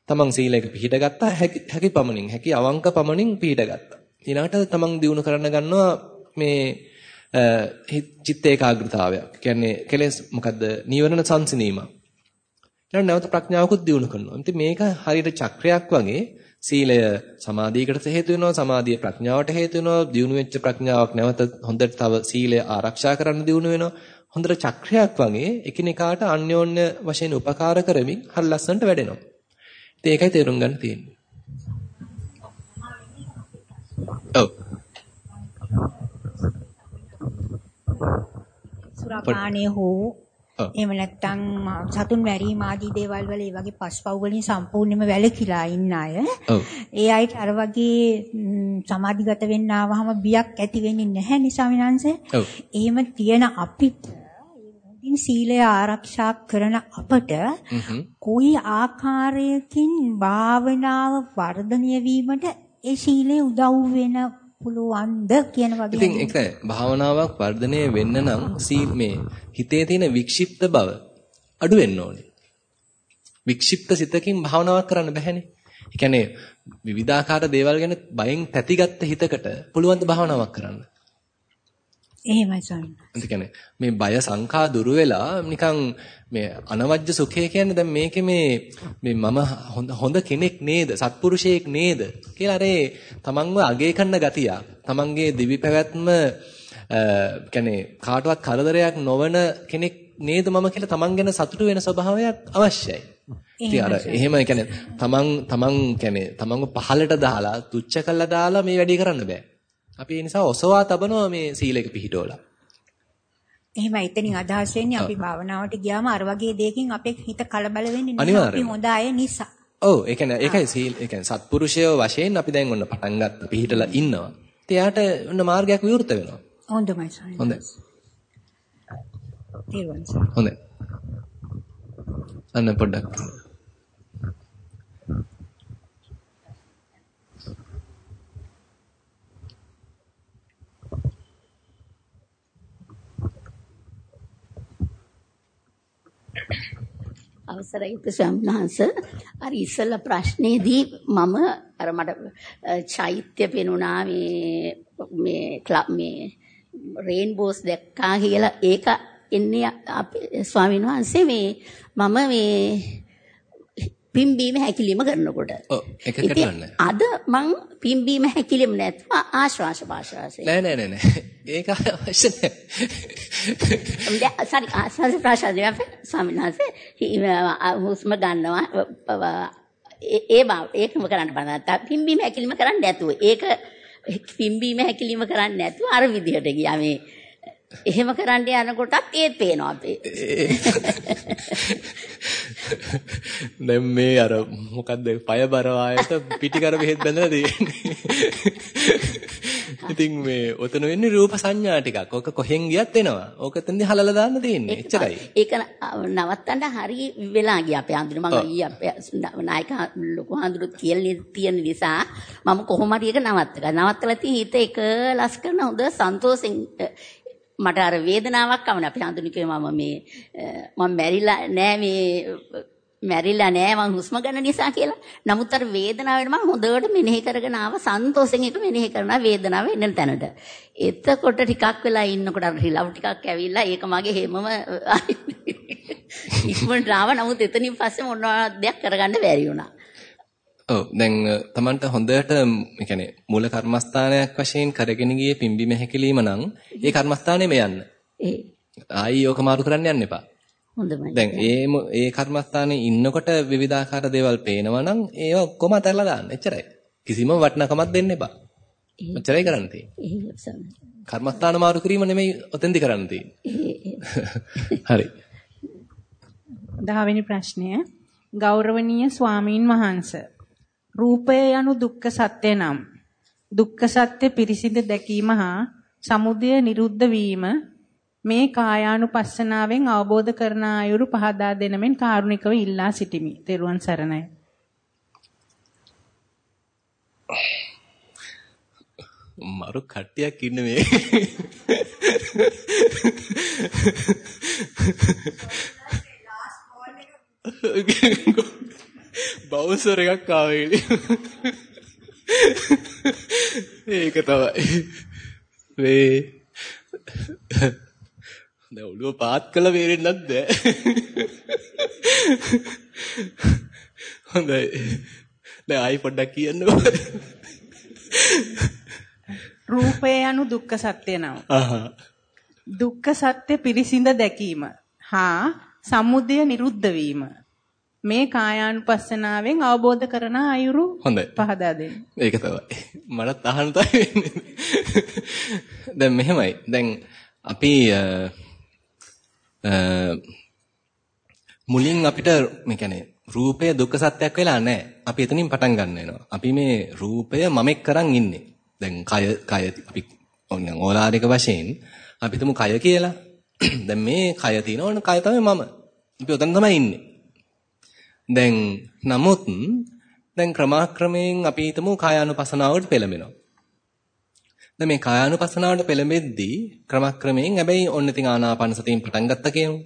තමන් සීලයක පිළිහිටගත්තා හැකි පමණින් හැකි අවංක පමණින් පිළිහිටගත්තා. ඊළඟට තමන් දිනු කරන්න ගන්නවා මේ චිත්ත ඒකාග්‍රතාවයක්. කියන්නේ කෙලෙස් මොකද්ද? නීවරණ සංසිනීමක්. ඊළඟ නැවත ප්‍රඥාවකුත් දිනු කරනවා. ඉතින් මේක හරියට චක්‍රයක් වගේ සීලය සමාධියකට හේතු වෙනවා සමාධිය ප්‍රඥාවට හේතු වෙනවා දියුණු වෙච්ච ප්‍රඥාවක් නැවත හොඳට තව සීලය ආරක්ෂා කරන්න දියුණු වෙනවා හොඳට චක්‍රයක් වගේ එකිනෙකාට අන්‍යෝන්‍ය වශයෙන් උපකාර කරමින් හරි ලස්සනට වැඩෙනවා. ඉතින් ඒකයි තේරුම් ගන්න තියෙන්නේ. ඔව්. සුරාපානය හෝ එහෙම නැත්නම් සතුන් වැරීම ආදී දේවල් වල ඒ වගේ පස්පව් වලින් සම්පූර්ණයෙන්ම වැළකීලා ඉන්න අය. ඒ අයට අර වගේ සමාධිගත වෙන්න ආවහම බියක් ඇති වෙන්නේ නැහැ නිසා විනාංශය. එහෙම තියෙන අපිට ඉතින් සීලය ආරක්ෂා කරන අපට කොයි ආකාරයකින් භාවනාව වර්ධනය වීමට ඒ සීලය උදව් වෙන පුළුවන්ද කියන වගේ ඉතින් ඒක භාවනාවක් වර්ධනය වෙන්න නම් සී මේ හිතේ තියෙන වික්ෂිප්ත බව අඩු වෙන්න ඕනේ. වික්ෂිප්ත සිතකින් භාවනාවක් කරන්න බැහැනේ. ඒ කියන්නේ විවිධාකාර දේවල් ගැන බයෙන් තැතිගත්ත හිතකට පුළුවන් ද භාවනාවක් කරන්න. එහෙමයි ස්වාමීනි. ඒ කියන්නේ මේ බය සංකා දුරු වෙලා නිකන් මේ අනවජ්‍ය සුඛය කියන්නේ දැන් මේකේ මේ මේ මම හොඳ කෙනෙක් නේද සත්පුරුෂයෙක් නේද කියලා අර තමන්ව අගේ කරන ගතිය තමන්ගේ දිවි පැවැත්ම කියන්නේ කාටවත් කරදරයක් නොවන කෙනෙක් නේද මම කියලා තමන් ගැන සතුටු වෙන ස්වභාවයක් අවශ්‍යයි. ඉතින් අර එහෙම කියන්නේ තමන් තමන් කියන්නේ තමන්ව පහලට දාලා තුච්ච කළා දාලා මේ වැඩේ කරන්න බෑ. අපි ඒ නිසා ඔසවා තබනවා මේ සීලයක පිහිටවලා. එහෙම එතනින් අදහස් වෙන්නේ අපි භාවනාවට ගියාම අර වගේ දෙයකින් අපේ හිත කලබල වෙන්නේ නැහැ අපි හොඳ අය නිසා. ඔව් ඒ කියන්නේ ඒකයි සීල් ඒ කියන්නේ සත්පුරුෂය වශයෙන් අපි දැන් ඔන්න පටන් ගත්ත පිහිටලා ඉන්නවා. එයාට ඔන්න මාර්ගයක් විවෘත වෙනවා. හොඳයි සාරි. හොඳයි. හොඳයි. අන්න පොඩ්ඩක් අවසරයි ප්‍රසම්හංශ අර ඉස්සෙල්ලා ප්‍රශ්නේදී මම අර මට චෛත්‍ය පෙනුණා මේ මේ ක්ලබ් මේ රේන්බෝස් දැක්කා කියලා. ඒක එන්නේ අපේ ස්වාමීන් වහන්සේ මේ මම මේ පිම්බීම හැකිලිම කරනකොට. අද මං පිම්බීම හැකිලිම නැත්නම් ආශ්වාස ප්‍රාශ්වාසය. නෑ නෑ නෑ නෑ. ඒක අවශ්‍ය නෑ. සරි ආශ්වාස ප්‍රාශ්වාසය අපේ ස්වාමීන් වහන්සේ හුස්ම ගන්නවා ඒ බව ඒකම කරන්න බෑ. පිම්බීම හැකිලිම කරන්න නැතුව ඒක පිම්බීම හැකිලිම කරන්න නැතුව අර විදිහට ගියා මේ එහෙම කරන්න යනකොටත් ඒත් පේනවා අපේ. [LAUGHS] දැන් මේ අර මොකද්ද පය බර ආයත පිටිකර බෙහෙත් බඳලා තියෙන්නේ. [LAUGHS] ඉතින් මේ ඔතන වෙන්නේ රූප සංඥා ටිකක්. ඕක කොහෙන් ගියත් එනවා. ඕක තෙන්දි හලලා දාන්න තියෙන්නේ. එච්චරයි. ඒක නවත්තන්න හරි වෙලා ගියා අපේ අඳුර මම ඊ අපේ නායක ලොකු හඳුරු කියලා තියෙන නිසා මම කොහොම හරි ඒක නවත්තලා. නවත්තලා තියෙන හිත එක ලස් කරන හොඳ සන්තෝෂෙන් මට අර වේදනාවක් ආවන අපි හඳුනිකේ මම මේ මම මැරිලා නෑ මේ මැරිලා නෑ මං හුස්ම ගන්න නිසා කියලා. නමුත් අර වේදනාවෙන් මම හොඳට මෙනෙහි කරගෙන ආව සන්තෝෂෙන් ඒක මෙනෙහි කරනවා වේදනාව එන්න තැනට. එතකොට ටිකක් වෙලා ඉන්නකොට අර රිලව් ටිකක් ඇවිල්ලා ඒක මගේ හැමම ඉක්මනට ආව. නමුත් එතනින් පස්සේ මොනවද දෙයක් කරගන්න බැරි වුණා. ඔව් දැන් Tamanට හොඳට ඒ කියන්නේ මූල කර්මස්ථානයක් වශයෙන් කරගෙන ගියේ පිම්බිම හැකිලිම නම් ඒ කර්මස්ථානෙම යන්න. ඒ. ආයි යෝක මාරු කරන්න යන්න එපා. හොඳයි. දැන් ඒ ඒ කර්මස්ථානේ ඉන්නකොට විවිධාකාර දේවල් පේනවා නම් ඒව ඔක්කොම අතහැරලා දාන්න. එච්චරයි. කිසිම වටිනකමක් දෙන්න එපා. එච්චරයි කරන්න තියෙන්නේ. කර්මස්ථාන මාරු කිරීම නෙමෙයි ඔතෙන්දි කරන්න තියෙන්නේ. [LAUGHS] හරි. දහවෙනි ප්‍රශ්නය ගෞරවනීය ස්වාමීන් වහන්සේ රූපය යනු දුක්ඛ සත්‍ය නම් දුක්ඛ සත්‍ය පිරිසිඳ දැකීම හා සමුදය නිරුද්ධ වීම මේ කායානුපස්සනාවෙන් අවබෝධ කරන අයුරු පහදා දෙනමින් කාරුණිකව ඉල්ලා සිටිමි. තෙරුවන් සරණයි. මරු කට්ටියක් ඉන්න මේ. බවුසර් එකක් ආවේලි. ඒක තමයි. මේ දැන් ඔළුව පාත් කළ වේරෙන්නත් බෑ. හොඳයි. දැන් ආයි පොඩ්ඩක් කියන්නකෝ. රූපය anu දුක්ඛ සත්‍ය නම. දුක්ඛ සත්‍ය පිරිසිඳ දැකීම හා සමුදය නිරුද්ධ වීම මේ කායානුපස්සනාවෙන් අවබෝධ කරන අයුරු පහදා දෙන්න. ඒක තමයි. මටත් අහන්න තමයි දැන් මෙහෙමයි. දැන් අපි මුලින් අපිට මේ කියන්නේ රූපය දුක්ඛ සත්‍යයක් වෙලා නැහැ. අපි එතනින් පටන් ගන්න වෙනවා. අපි මේ රූපය මමෙක් කරන් ඉන්නේ. දැන් කය කය අපි ඕලාරික වශයෙන් අපි තුමු කය කියලා. දැන් මේ කය තියෙනවනේ කය තමයි මම. අපි උතන තමයි ඉන්නේ. දැන් නමුත් දැන් ක්‍රමාක්‍රමයෙන් අපි හිතමු කායානුපසනාවට පෙළඹෙනවා. දැන් මේ කායානුපසනාවට පෙළඹෙද්දී ක්‍රමක්‍රමයෙන් හැබැයි ඔන්න ඉතින් ආනාපාන සතියෙන් පටන් ගත්ත කියමු.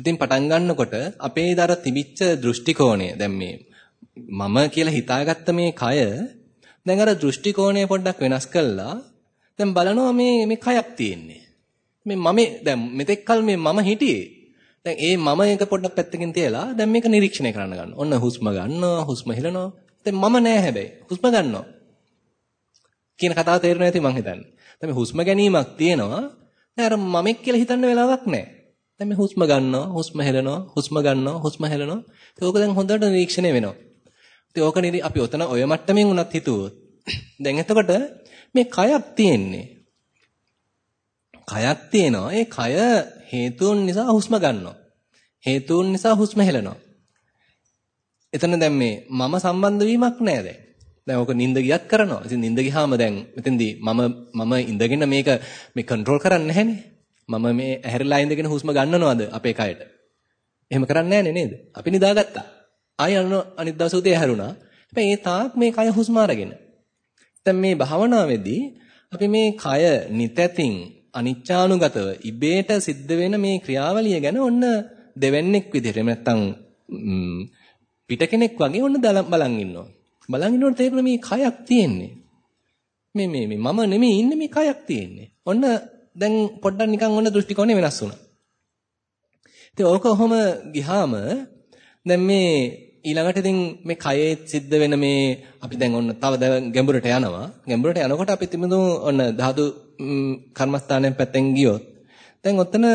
ඉතින් පටන් ගන්නකොට අපේ දර තිබිච්ච දෘෂ්ටි කෝණය දැන් මේ මම කියලා හිතාගත්ත මේ කය දැන් අර දෘෂ්ටි කෝණය පොඩ්ඩක් වෙනස් කළා. දැන් බලනවා මේ මේ කයක් තියෙන්නේ. මේ මම දැන් මෙතෙක් කල මේ මම හිටියේ. දැන් ඒ මම එක පොඩ්ඩක් පැත්තකින් තියලා දැන් මේක නිරීක්ෂණය කරන්න ගන්න. ඔන්න හුස්ම ගන්නවා, හුස්ම හෙලනවා. දැන් මම නෑ හැබැයි. හුස්ම ගන්නවා. කියන කතාව තේරෙනවා ඇති මං හිතන්නේ. දැන් මේ හුස්ම ගැනීමක් තියෙනවා. දැන් අර මමෙක් කියලා හිතන්න වෙලාවක් නෑ. දැන් මේ හුස්ම ගන්නවා, හුස්ම හෙලනවා, හුස්ම ගන්නවා, හුස්ම හෙලනවා. ඒක ඕක දැන් හොඳට නිරීක්ෂණය වෙනවා. ඉතින් ඕක නිරි අපි ඔතන ඔය මට්ටමින් උනත් හිතුවොත් දැන් එතකොට මේ කයක් තියෙන්නේ. කයක් තියෙනවා. ඒ කය හේතුන් නිසා හුස්ම ගන්නවා. හේතුන් නිසා හුස්ම හෙලනවා. එතන දැන් මේ මම සම්බන්ධ වීමක් නෑ දැන්. දැන් ඕක නිින්ද ගියත් කරනවා. ඉතින් නිින්ද ගියාම දැන් මෙතෙන්දී මම මම ඉඳගෙන මේක මේ කන්ට්‍රෝල් කරන්නේ නැහැනේ. මම මේ ඇහැරිලා ඉඳගෙන හුස්ම ගන්නවද අපේ කයට? එහෙම කරන්නේ නැහනේ නේද? අපි නිදාගත්තා. ආය අනිත් දවසේ උදේ ඇහැරුණා. හැබැයි ඒ තාක් මේ කය හුස්ම අරගෙන. දැන් මේ භාවනාවේදී අපි මේ කය නිතැතින් අනිච්චානුගතව ඉබේට සිද්ධ වෙන මේ ක්‍රියාවලිය ගැන ඔන්න දෙවන්නේක් විදිහට එහෙම නැත්නම් පිට කෙනෙක් වගේ ඔන්න බලන් ඉන්නවා. බලන් ඉන්නකොට තේරෙන මේ කයක් තියෙන්නේ. මේ මේ මේ මම නෙමෙයි ඉන්නේ මේ කයක් තියෙන්නේ. ඔන්න දැන් පොඩ්ඩක් නිකන් ඔන්න දෘෂ්ටි කෝණය වෙනස් වුණා. ඉතින් ඕක ඔහොම ගියාම දැන් මේ ඊළඟට ඉතින් මේ කයේ සිද්ධ වෙන මේ අපි දැන් ඔන්න තව ගැඹුරට යනවා. ගැඹුරට යනකොට අපි තිබුණු ඔන්න ධාතු කර්මස්ථානයෙන් පැත්තෙන් ගියොත් දැන් ඔතන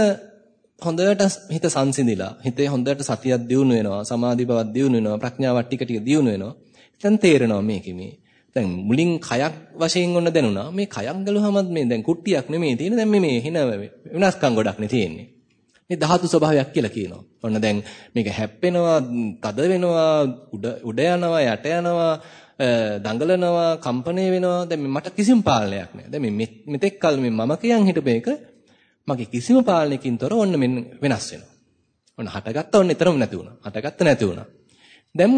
හොඳට හිත සංසිඳිලා හිතේ හොඳට සතියක් දියුණු වෙනවා සමාධි බවක් දියුණු වෙනවා ප්‍රඥාවක් ටික ටික දියුණු වෙනවා. දැන් තේරෙනවා මේකේ මේ. දැන් මුලින් කයක් වශයෙන් ඔන්න දැනුණා. මේ කයක් ගලුවම මේ දැන් කුට්ටියක් නෙමෙයි තියෙන්නේ. දැන් මේ හින වෙනස්කම් ගොඩක් නේ තියෙන්නේ. මේ ධාතු ස්වභාවයක් කියලා කියනවා. ඔන්න දැන් මේක හැප්පෙනවා තද වෙනවා උඩ උඩ යනවා යට යනවා දඟලනවා කම්පණය වෙනවා. දැන් මට කිසිම පාලනයක් නැහැ දැන් මේ මෙතෙක් කල මේ මම කියන් හිටපේක මගේ කිසිම පාලනයකින් තොර ඔන්න මෙන්න වෙනස් වෙනවා. ඔන්න හටගත්ත ඔන්න ඊතරම් නැති වුණා. හටගත්ත නැති වුණා. දැන්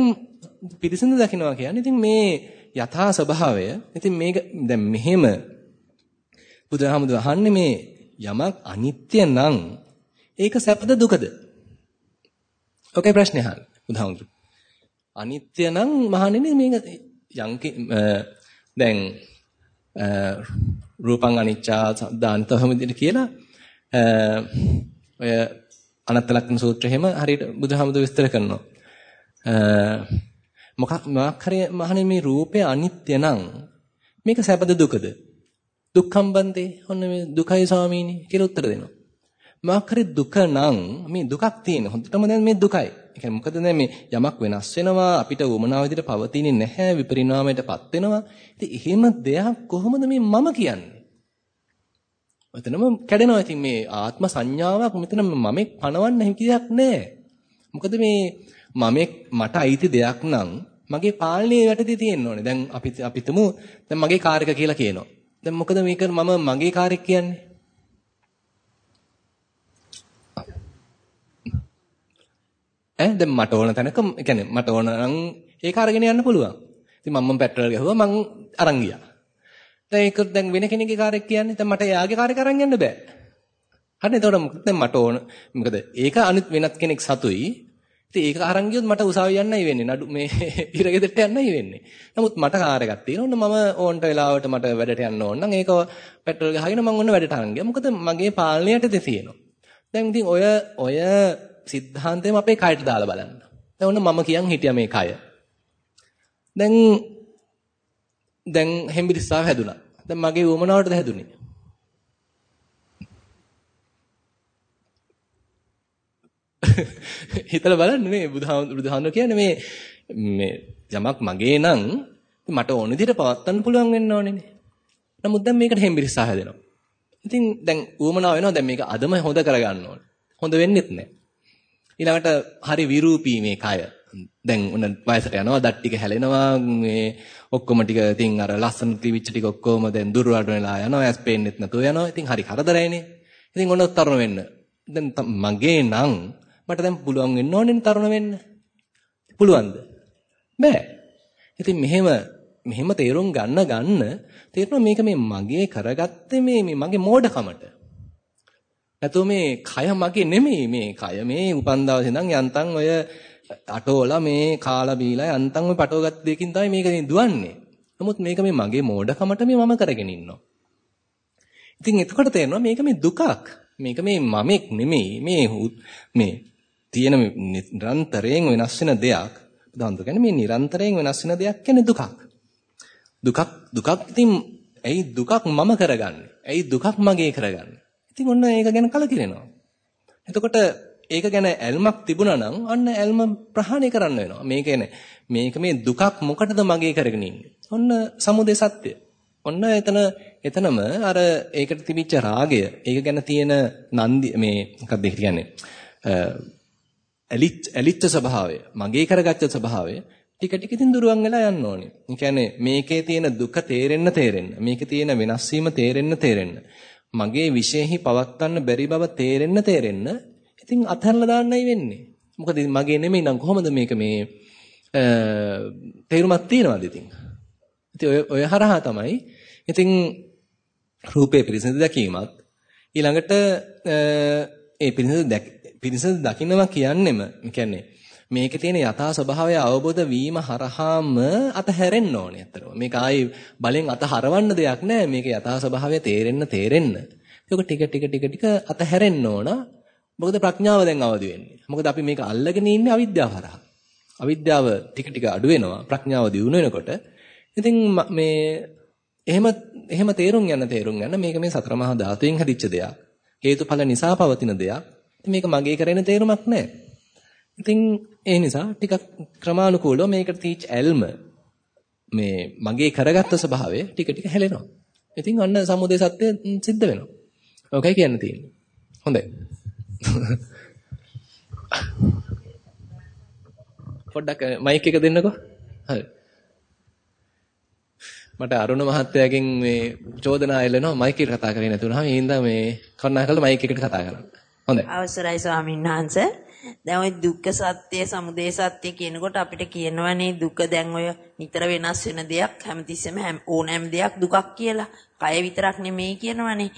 පිරිසිදු දකින්නවා කියන්නේ ඉතින් මේ යථා ස්වභාවය ඉතින් මේක දැන් මෙහෙම බුදුහාමුදුර අහන්නේ මේ යමක් අනිත්‍ය නම් ඒක සැපද දුකද? ඔකේ ප්‍රශ්නේ අහන්නේ බුදුහාමුදුර. අනිත්‍ය නම් මහණෙනි මේක යංකි දැන් රූපං අනිච්චා දාන්තවම විදිහට කියලා ඔය අනත්ත ලක්ෂණ සූත්‍රය හැම හරියට බුදුහාමුදුර විස්තර කරනවා. මොකක් මොකක් හරි මහණෙනි මේ රූපය අනිත්‍ය නම් මේක සැපද දුකද? දුක්ඛම් බන්දේ. ඔන්න මේ දුකයි ස්වාමීනි කියලා උත්තර දෙනවා. මොකක් හරි දුක නම් මේ දුකක් තියෙන. හොඳටම දැන් මේ දුකයි. ඒ කියන්නේ මොකද දැන් මේ යමක් වෙනස් වෙනවා අපිට වමනා විදිහට පවතින්නේ නැහැ විපරිණාමයටපත් වෙනවා. ඉතින් එහෙම දෙයක් කොහොමද මේ මම කියන්නේ? එතනම කැඩෙනවා. ඉතින් මේ ආත්ම සංඥාවක් මෙතන මමෙක් පණවන්න හැකියාවක් නැහැ. මොකද මේ මමෙක් මට අයිති දෙයක් නම් මගේ පාලනයේ යටතේ තියෙන්න ඕනේ. දැන් අපි අපි තුමු දැන් මගේ කාර් එක කියලා කියනවා. දැන් මොකද මේක මම මගේ කාර් එක කියන්නේ? ඈ දැන් මට ඕන තැනක ඒ කියන්නේ මට ඕන නම් ඒක අරගෙන යන්න පුළුවන්. ඉතින් මම මම පෙට්‍රල් ගහුවා මං අරන් ගියා. දැන් ඒක දැන් වෙන කෙනෙක්ගේ කාර් එක කියන්නේ දැන් මට එයාගේ කාර් එක අරන් යන්න බෑ. හරිනේ එතකොට දැන් මට ඕන මොකද ඒක අනිත් වෙනත් කෙනෙක් සතුයි. ඉතින් ඒක අරන් ගියොත් මට උසාවිය යන්නයි වෙන්නේ. නඩු මේ [LAUGHS] ඉරගෙදරට යන්නයි වෙන්නේ. නමුත් මට කාර් එකක් තියෙනවා. මම ඕන්ට වෙලාවට මට වැඩට යන්න ඕන නම් ඒක පෙට්‍රල් ගහගෙන මම ඔන්න වැඩට අරන් ගියා. මොකද මගේ පාලනයටද තියෙනවා. දැන් ඉතින් ඔය ඔය සිද්ධාන්තයම අපේ කයට දාලා බලන්න. දැන් ඔන්න මම කියන් හිටියා මේ කය. දැන් දැන් හෙම්බිරිස්සාව හැදුනා. දැන් මගේ වමනාවටද හැදුනේ? [LAUGHS] හිතලා බලන්න මේ බුදුහාමුදුරු කියන්නේ මේ මේ යමක් මගේ නම් මට ඕන විදිහට පවත්වන්න පුළුවන් වෙන්න ඕනේනේ. නමුත් දැන් මේකට හෙම්බිරිස්සාව හැදෙනවා. ඉතින් දැන් ඌමනාව වෙනවා දැන් මේක අදම හොඳ කරගන්න ඕනේ. හොඳ වෙන්නෙත් නැහැ. ඊළඟට හරි විරූපී මේ කය. දැන් උන වයසට යනවා දත් ටික හැලෙනවා මේ ඔක්කොම ටික ඉතින් අර ලස්සන ත්‍රිවිච්ච ටික ඔක්කොම දැන් දුර්වල වෙලා යනවා ඇස් පේන්නෙත් නැතුව යනවා. ඉතින් හරි කරදරයිනේ. ඉතින් ඔන්න තරුණ වෙන්න. දැන් මගේ නම් මට දැන් පුළුවන් වෙන්න ඕනේ තරුණ වෙන්න. පුළුවන්ද? බෑ. ඉතින් මෙහෙම මෙහෙම තේරුම් ගන්න ගන්න තේරෙනවා මේක මේ මගේ කරගත්තේ මේ මගේ මෝඩකමට. නැතුව මේ කය මගේ නෙමෙයි මේ කය මේ උපන් දවසේ ඉඳන් යන්තම් ඔය අටෝලා මේ කාලා බීලා යන්තම් ඔය පටවගත් දෙකින් තමයි මේක දුවන්නේ. නමුත් මේක මේ මගේ මෝඩකමට මේ මම කරගෙන ඉන්නවා. ඉතින් එතකොට තේරෙනවා මේක මේ දුකක්. මේක මේ මමෙක් නෙමෙයි මේ මේ තියෙන නිරන්තරයෙන් වෙනස් වෙන දෙයක් බුදුහන්තු කියන්නේ මේ නිරන්තරයෙන් වෙනස් වෙන දෙයක් කියන්නේ දුකක්. දුකක් දුකක් ඉතින් ඇයි දුකක් මම කරගන්නේ? ඇයි දුකක් මගේ කරගන්නේ? ඉතින් ඔන්න ඒක ගැන කලකිරෙනවා. එතකොට ඒක ගැන ඇල්මක් තිබුණා නම් අන්න ඇල්ම ප්‍රහාණය කරන්න වෙනවා. මේක මේක මේ දුකක් මොකටද මගේ කරගෙන ඉන්නේ? ඔන්න සමුදේ සත්‍ය. ඔන්න එතන එතනම අර ඒකට තිබිච්ච රාගය, ඒක ගැන තියෙන නන්දි මේ මොකක්ද කියන්නේ? ඇලිච් ඇලිච්ච ස්වභාවය, මගේ කරගත්ත ස්වභාවය ටික ටික ඉතින් දුරවන් වෙලා යන්න ඕනේ. ඒ කියන්නේ මේකේ තියෙන දුක තේරෙන්න තේරෙන්න, මේකේ තියෙන වෙනස් වීම තේරෙන්න තේරෙන්න, මගේ විශේෂෙහි පවත්වන්න බැරි බව තේරෙන්න තේරෙන්න ඉතින් අතහැරලා දාන්නයි වෙන්නේ. මොකද මගේ නෙමෙයි නම් කොහොමද මේක මේ තේරුමක් තියනවාද ඉතින්. ඉතින් ඔය ඔය හරහා තමයි ඉතින් රූපේ පිරිසිදු දැකීමත් ඊළඟට ඒ පිරිසිදු පිරිසිදු දකින්නවා කියන්නෙම කියන්නේ මේකේ තියෙන යථා ස්වභාවය අවබෝධ වීම හරහාම අතහැරෙන්න ඕනේ අතරම. මේක ආයි බලෙන් අතහරවන්න දෙයක් නෑ. මේක යථා ස්වභාවය තේරෙන්න තේරෙන්න. ඒක ටික ටික ටික ටික අතහැරෙන්න ඕන. මොකද ප්‍රඥාව දැන් අවදි වෙන්නේ. මොකද අපි මේක අල්ලගෙන ඉන්නේ අවිද්‍යාව හරහා. අවිද්‍යාව ටික ටික අඩු වෙනවා. ප්‍රඥාව දියුණු වෙනකොට. ඉතින් මේ එහෙම එහෙම තේරුම් යන තේරුම් යන මේක මේ සතර මහා ධාතුයෙන් හැදිච්ච දෙයක්. හේතුඵල නිසා පවතින දෙයක්. මේක මගේ කරගෙන තේරුමක් නැහැ. ඉතින් ඒ නිසා ටිකක් ක්‍රමානුකූලව මේකට තීච් ඇල්ම මේ මගේ කරගත්ත ස්වභාවය ටික ටික හැලෙනවා. ඉතින් අන්න සමුදේ සත්‍ය සිද්ධ වෙනවා. ඔකයි කියන්න තියෙන්නේ. හොඳයි. [LAUGHS] පොඩ්ඩක් මයික් එක දෙන්නකෝ. හරි. මට අරුණ මහත්තයාගෙන් මේ චෝදනා එල්ලෙනවා මයික් එකට කතා කරේ නැතුනහම ඒ හින්දා මේ කරුණාකරලා මයික් එකට කතා කරන්න. හොඳයි. අවසරයි ස්වාමීන් වහන්සේ. දැන් ওই දුක්ඛ සත්‍ය, සමුදය සත්‍ය කියනකොට අපිට කියනවනේ දුක දැන් ඔය නිතර වෙනස් වෙන දෙයක් හැමතිස්සෙම ඕනෑම දෙයක් දුකක් කියලා. කය විතරක් නෙමෙයි කියනවනේ.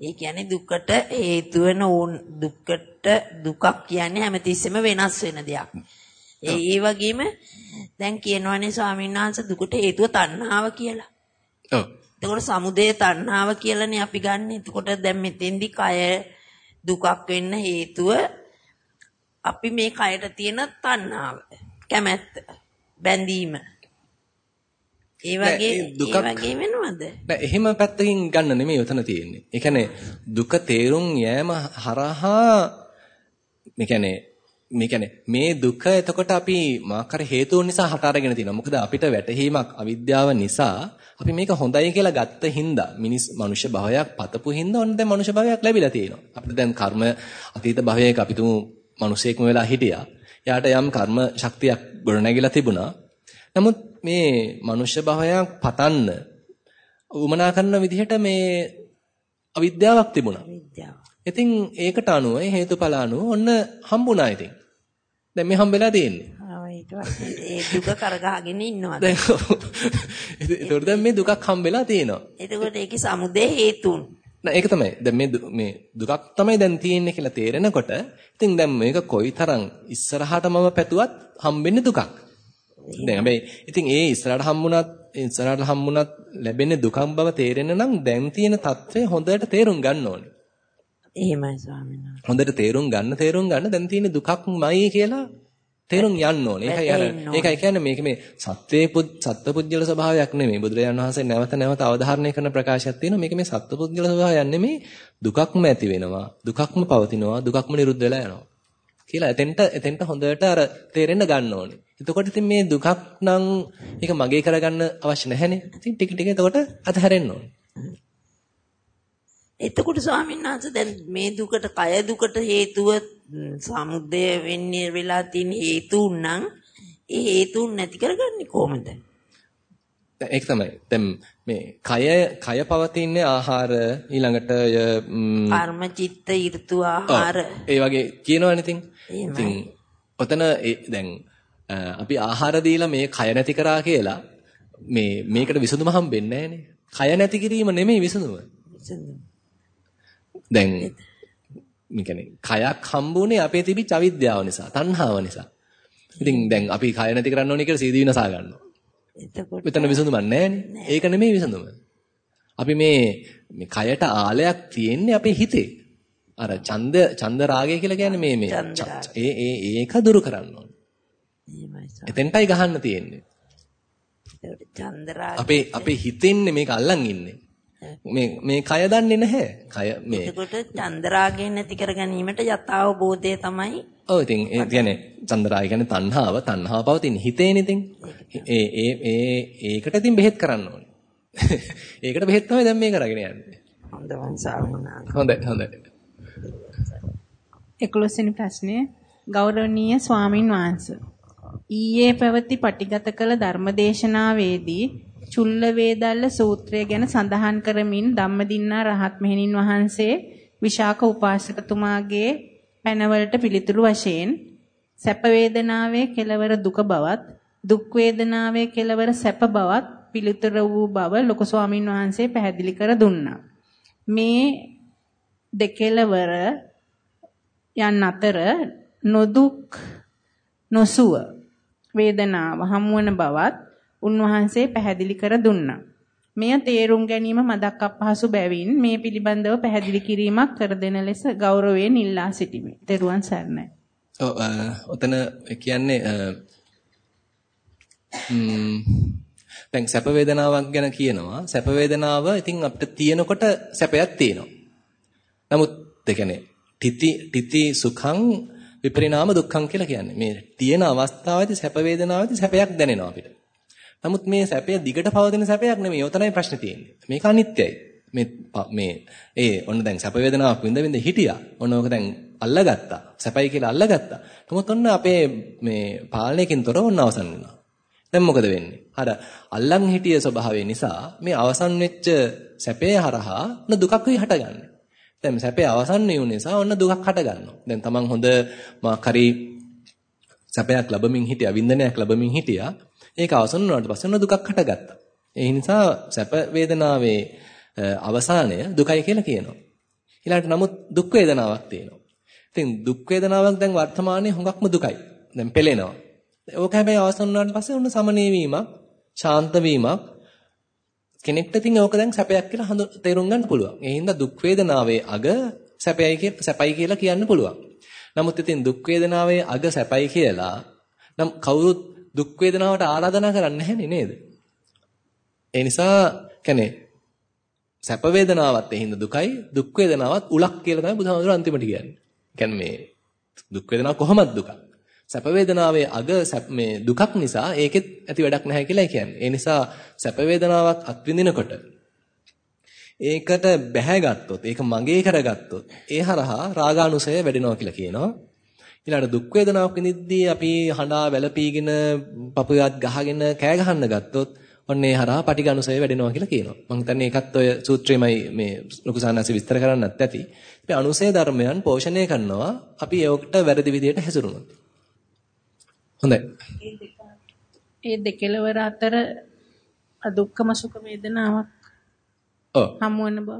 ඒ කියන්නේ දුකට හේතු වෙන දුක්කට දුකක් කියන්නේ හැමතිස්සෙම වෙනස් වෙන දෙයක්. ඒ වගේම දැන් කියනවනේ ස්වාමීන් වහන්සේ දුකට හේතුව තණ්හාව කියලා. ඔව්. එතකොට සමුදය තණ්හාව කියලානේ අපි ගන්න. එතකොට දැන් මෙතෙන්දි කය දුකක් වෙන්න හේතුව අපි මේ කයට තියෙන තණ්හාව, කැමැත්ත, බැඳීම. ඒ වගේ ඒ වගේ වෙනවද? නෑ එහෙම පැත්තකින් ගන්න නෙමෙයි උතන තියෙන්නේ. ඒ කියන්නේ දුක තේරුම් යෑම හරහා මේ කියන්නේ මේ කියන්නේ මේ දුක එතකොට අපි මාකර හේතුන් නිසා හට අරගෙන තියෙනවා. මොකද අපිට වැටහීමක් අවිද්‍යාව නිසා අපි මේක හොඳයි කියලා ගත්ත හින්දා මිනිස් මනුෂ්‍ය භවයක් පතපු හින්දා ඔන්න දැන් මනුෂ්‍ය භවයක් ලැබිලා තියෙනවා. අපිට දැන් කර්ම අතීත භවයක අපි තුමු මිනිසෙක්ම වෙලා හිටියා. එයාට යම් කර්ම ශක්තියක් ගොඩනැගිලා තිබුණා. නමුත් මේ මනුෂ්‍ය භවයක් පතන්න උමනා කරන විදිහට මේ අවිද්‍යාවක් තිබුණා. විද්‍යාව. ඉතින් ඒකට අනුව හේතුඵල අනුව ඔන්න හම්බුණා ඉතින්. දැන් මේ හම්බෙලා තියෙන්නේ. ඒ දුක කරගහගෙන ඉන්නවා. දැන් ඒතකොට [LAUGHS] දැන් මේ දුකක් හම්බෙලා තියෙනවා. එතකොට ඒකේ සමුදේ හේතුන්. නෑ ඒක තමයි. දැන් මේ මේ දුකක් තමයි දැන් තියෙන්නේ කියලා තේරෙනකොට ඉතින් දැන් මේක කොයිතරම් ඉස්සරහට මම පැතුවත් හම්බෙන්නේ දුකක්. දැන් හැබැයි ඉතින් ඒ ඉස්සරහට හම්බුණත් ඉස්සරහට හම්බුණත් ලැබෙන්නේ දුකක් බව තේරෙන්න නම් දැන් තියෙන తත්වය හොඳට තේරුම් ගන්න ඕනේ. එහෙමයි ස්වාමීන්. හොඳට තේරුම් ගන්න තේරුම් ගන්න දැන් තියෙන දුකක්මයි කියලා තේරුම් යන්න ඕනේ. ඒකයි අර ඒකයි කියන්නේ මේක මේ සත්වේ සත්පුද්ගල ස්වභාවයක් නෙමෙයි. බුදුරජාණන් වහන්සේ නැවත නැවත අවධාරණය කරන ප්‍රකාශයක් තියෙනවා. මේක මේ සත්පුද්ගල ස්වභාවයක් නෙමෙයි. දුකක්ම ඇති වෙනවා. දුකක්ම පවතිනවා. දුකක්ම නිරුද්ධ වෙලා යනවා. කියලා එතෙන්ට එතෙන්ට හොඳට අර තේරෙන්න ගන්න ඕනේ. එතකොට ඉතින් මේ දුකක් නම් ඒක මගේ කරගන්න අවශ්‍ය නැහැනේ. ඉතින් ටික ටික එතකොට අතහැරෙන්න ඕනේ. එතකොට ස්වාමීන් වහන්සේ දැන් මේ දුකට කය දුකට හේතුව සමුදය වෙන්නේ වෙලා තියෙන හේතුන් නම් ඒ හේතුන් නැති කරගන්නේ කොහොමද? ඒක තමයි. දැන් මේ කය කය පවතින්නේ ආහාර ඊළඟට කර්ම චිත්ත ඍතු ආහාර ඒ වගේ කියනවනේ ඉතින්. ඉතින් ඔතන දැන් අපි ආහාර දීලා මේ කය නැති කරා කියලා මේ මේකට විසඳුම හම්බෙන්නේ නැහනේ. කය නැති කිරීම නෙමෙයි විසඳුම. දැන් මේ කයක් හම්බුනේ අපේ තිබිච්ච අවිද්‍යාව නිසා, තණ්හාව නිසා. ඉතින් දැන් අපි කය නැති කරන්න ඕනේ කියලා සීදී විනාසා ගන්නවා. එතකොට මෙතන විසඳුමක් නැහැනේ. ඒක නෙමෙයි විසඳුම. අපි මේ මේ කයට ආලයක් තියෙන්නේ අපේ හිතේ. අර ඡන්ද ඡන්ද රාගය කියලා කියන්නේ මේ මේ ඒ ඒ ඒක දුරු කරන්න ඕනේ. එතෙන්ටයි ගහන්න තියෙන්නේ. අපේ අපේ හිතෙන්නේ මේක අල්ලන් ඉන්නේ. මේ මේ කය දන්නේ නැහැ. කය මේ එතකොට චන්දරාගය නැති කර ගැනීමට යථාබෝධය තමයි ඔව් ඉතින් ඒ කියන්නේ චන්දරාගය කියන්නේ තණ්හාව, තණ්හාව පවතින හිතේනේ ඉතින්. ඒ ඒ ඒ ඒකට ඉතින් බෙහෙත් කරන්න ඕනේ. [LAUGHS] ඒකට බෙහෙත් තමයි දැන් මේ කරගෙන යන්නේ. හොඳයි හොඳයි. 11 වෙනි ප්‍රශ්නය ගෞරවනීය ස්වාමින් වහන්සේ ඊයේ පැවති පටිගත කළ ධර්මදේශනාවේදී චුල්ල වේදල්ල සූත්‍රය ගැන සඳහන් කරමින් ධම්මදින්නා රහත් මෙහෙණින් වහන්සේ විශාක උපාසකතුමාගේ පැනවලට පිළිතුරු වශයෙන් සැප වේදනාවේ කෙලවර දුක බවත් දුක් වේදනාවේ කෙලවර සැප බවත් පිළිතුරු වූ බව ලොකු ස්වාමින් වහන්සේ පැහැදිලි කර දුන්නා. මේ දෙකලවර යන් අතර නොදුක් නොසුව වේදනාව හමුවන බවත් උන්වහන්සේ පැහැදිලි කර දුන්නා. මෙය තේරුම් ගැනීම මදක් අපහසු බැවින් මේ පිළිබඳව පැහැදිලි කිරීමක් කර දෙන ලෙස ගෞරවයෙන් ඉල්ලා සිටිමි. ත්වන් සරණයි. ඔව් ඔතන කියන්නේ දැන් සැප වේදනාවක් ගැන කියනවා. සැප වේදනාව ඉතින් අපිට තියෙනකොට සැපයක් තියෙනවා. නමුත් ඒ කියන්නේ තිති තිති සුඛං විපරිණාම දුක්ඛං කියලා කියන්නේ. මේ තියෙන අවස්ථාවේදී සැප වේදනාවේදී සැපයක් දැනෙනවා අපිට. නමුත් මේ සැපය දිගට පවතින සැපයක් නෙමෙයි. ඔතනයි ප්‍රශ්නේ තියෙන්නේ. මේක අනිත්‍යයි. මේ මේ ඒ ඔන්න දැන් සැප වේදනාවක් විඳ විඳ හිටියා. ඔන්න ඕක දැන් අල්ලගත්තා. සැපයි කියලා අල්ලගත්තා. නමුත් ඔන්න අපේ මේ පාලනයකින් තොරව ඔන්න අවසන් වෙනවා. දැන් මොකද වෙන්නේ? අර අල්ලන් හිටිය ස්වභාවය නිසා මේ අවසන් වෙච්ච සැපේ හරහා ඔන්න දුකක් වෙයි හටගන්නේ. දැන් සැපේ අවසන් වීම නිසා ඔන්න දුකක් හටගන්නවා. දැන් තමන් හොඳ මාක් හරි සැපයක් ලැබමින් හිටියා, වින්දනයක් ලැබමින් හිටියා. ඒක අවසන් වුණාට පස්සේ ඔන්න දුකක් හටගත්තා. ඒ නිසා සැප වේදනාවේ අවසානය දුකයි කියලා කියනවා. ඊළඟට නමුත් දුක් වේදනාවක් තියෙනවා. ඉතින් දුක් වේදනාවක් දැන් වර්තමානයේ හුඟක්ම දුකයි. දැන් පෙළෙනවා. ඕක හැබැයි අවසන් වුණාට පස්සේ ඔන්න සමනය වීමක්, ශාන්ත වීමක් කෙනෙක්ට ඉතින් ඕක දැන් සැපයක් කියලා හඳු තේරුම් ගන්න පුළුවන්. ඒ හින්දා දුක් වේදනාවේ අග සැපයයි කියලා සැපයි කියලා කියන්න පුළුවන්. නමුත් ඉතින් දුක් වේදනාවේ අග සැපයි කියලා නම් කවුරුත් දුක් වේදනාවට ආරාධනා කරන්නේ නැහැනේ නේද? ඒ නිසා කියන්නේ සැප වේදනාවත් එහිඳ දුකයි දුක් වේදනාවත් උලක් කියලා තමයි බුදුහාමුදුරුවෝ අන්තිමට කියන්නේ. කියන්නේ මේ දුක් වේදනාව කොහොමද දුකක්? සැප වේදනාවේ අග මේ දුකක් නිසා ඒකෙත් ඇති වැඩක් නැහැ කියලා කියන්නේ. ඒ නිසා සැප වේදනාවක් අත්විඳිනකොට ඒකට බැහැගත්තොත් ඒක මගේ කරගත්තොත් ඒ හරහා රාගානුසය වැඩෙනවා කියලා කියනවා. ඊළඟට දුක් වේදනාවක් විඳිද්දී අපි හඬා වැළපීගෙන පපුවත් ගහගෙන කෑ ගහන්න ගත්තොත් ඔන්න ඒ හරහා පටිඝනුසය වැඩෙනවා කියලා කියනවා. මම හිතන්නේ ඒකත් ඔය සූත්‍රයමයි මේ ලොකු සාහනසි විස්තර කරන්නත් ඇති. මේ අනුසය ධර්මයන් පෝෂණය කරනවා අපි ඒකට වැරදි විදියට හැසිරුණොත්. හොඳයි. ඒ දෙකලවර අතර අදුක්කම සුඛ වේදනාවක් ඔව් හමු වෙන බව.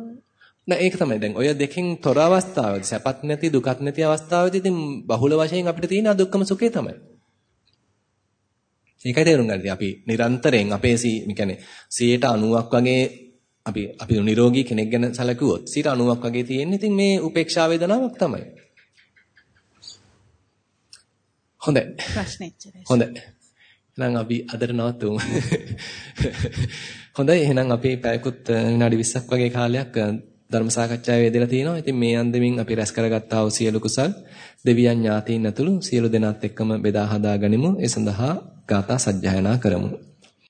නෑ ඒක තමයි දැන් ඔය දෙකෙන් තොර අවස්ථාවේදී සැපත් නැති දුකත් නැති අවස්ථාවේදී ඉතින් බහුල වශයෙන් අපිට තියෙන අදුක්කම සුඛය තමයි. ඒකයි තේරුම් ගන්න. අපි නිරන්තරයෙන් අපේ සී කියන්නේ 90ක් වගේ අපි අපි නිරෝගී කෙනෙක් ගැන සැලකුවොත් 90ක් වගේ තියෙන. ඉතින් මේ උපේක්ෂා වේදනාවක් තමයි. හොඳයි. ප්‍රශ්නේ එච්චරයි. හොඳයි. එහෙනම් අපි අදට නවතුමු. හොඳයි එහෙනම් අපි පැයකුත් විනාඩි 20ක් වගේ කාලයක් ධර්ම සාකච්ඡාවේ යෙදලා තිනවා. ඉතින් මේ අන්දමින් අපි රැස් කරගත්තා වූ සියලු කුසල් දෙවියන් ඥාතීන් ඇතුළු සියලු දෙනාත් එක්කම බෙදා හදා ගනිමු. ඒ සඳහා ගාථා සජ්ජායනා කරමු.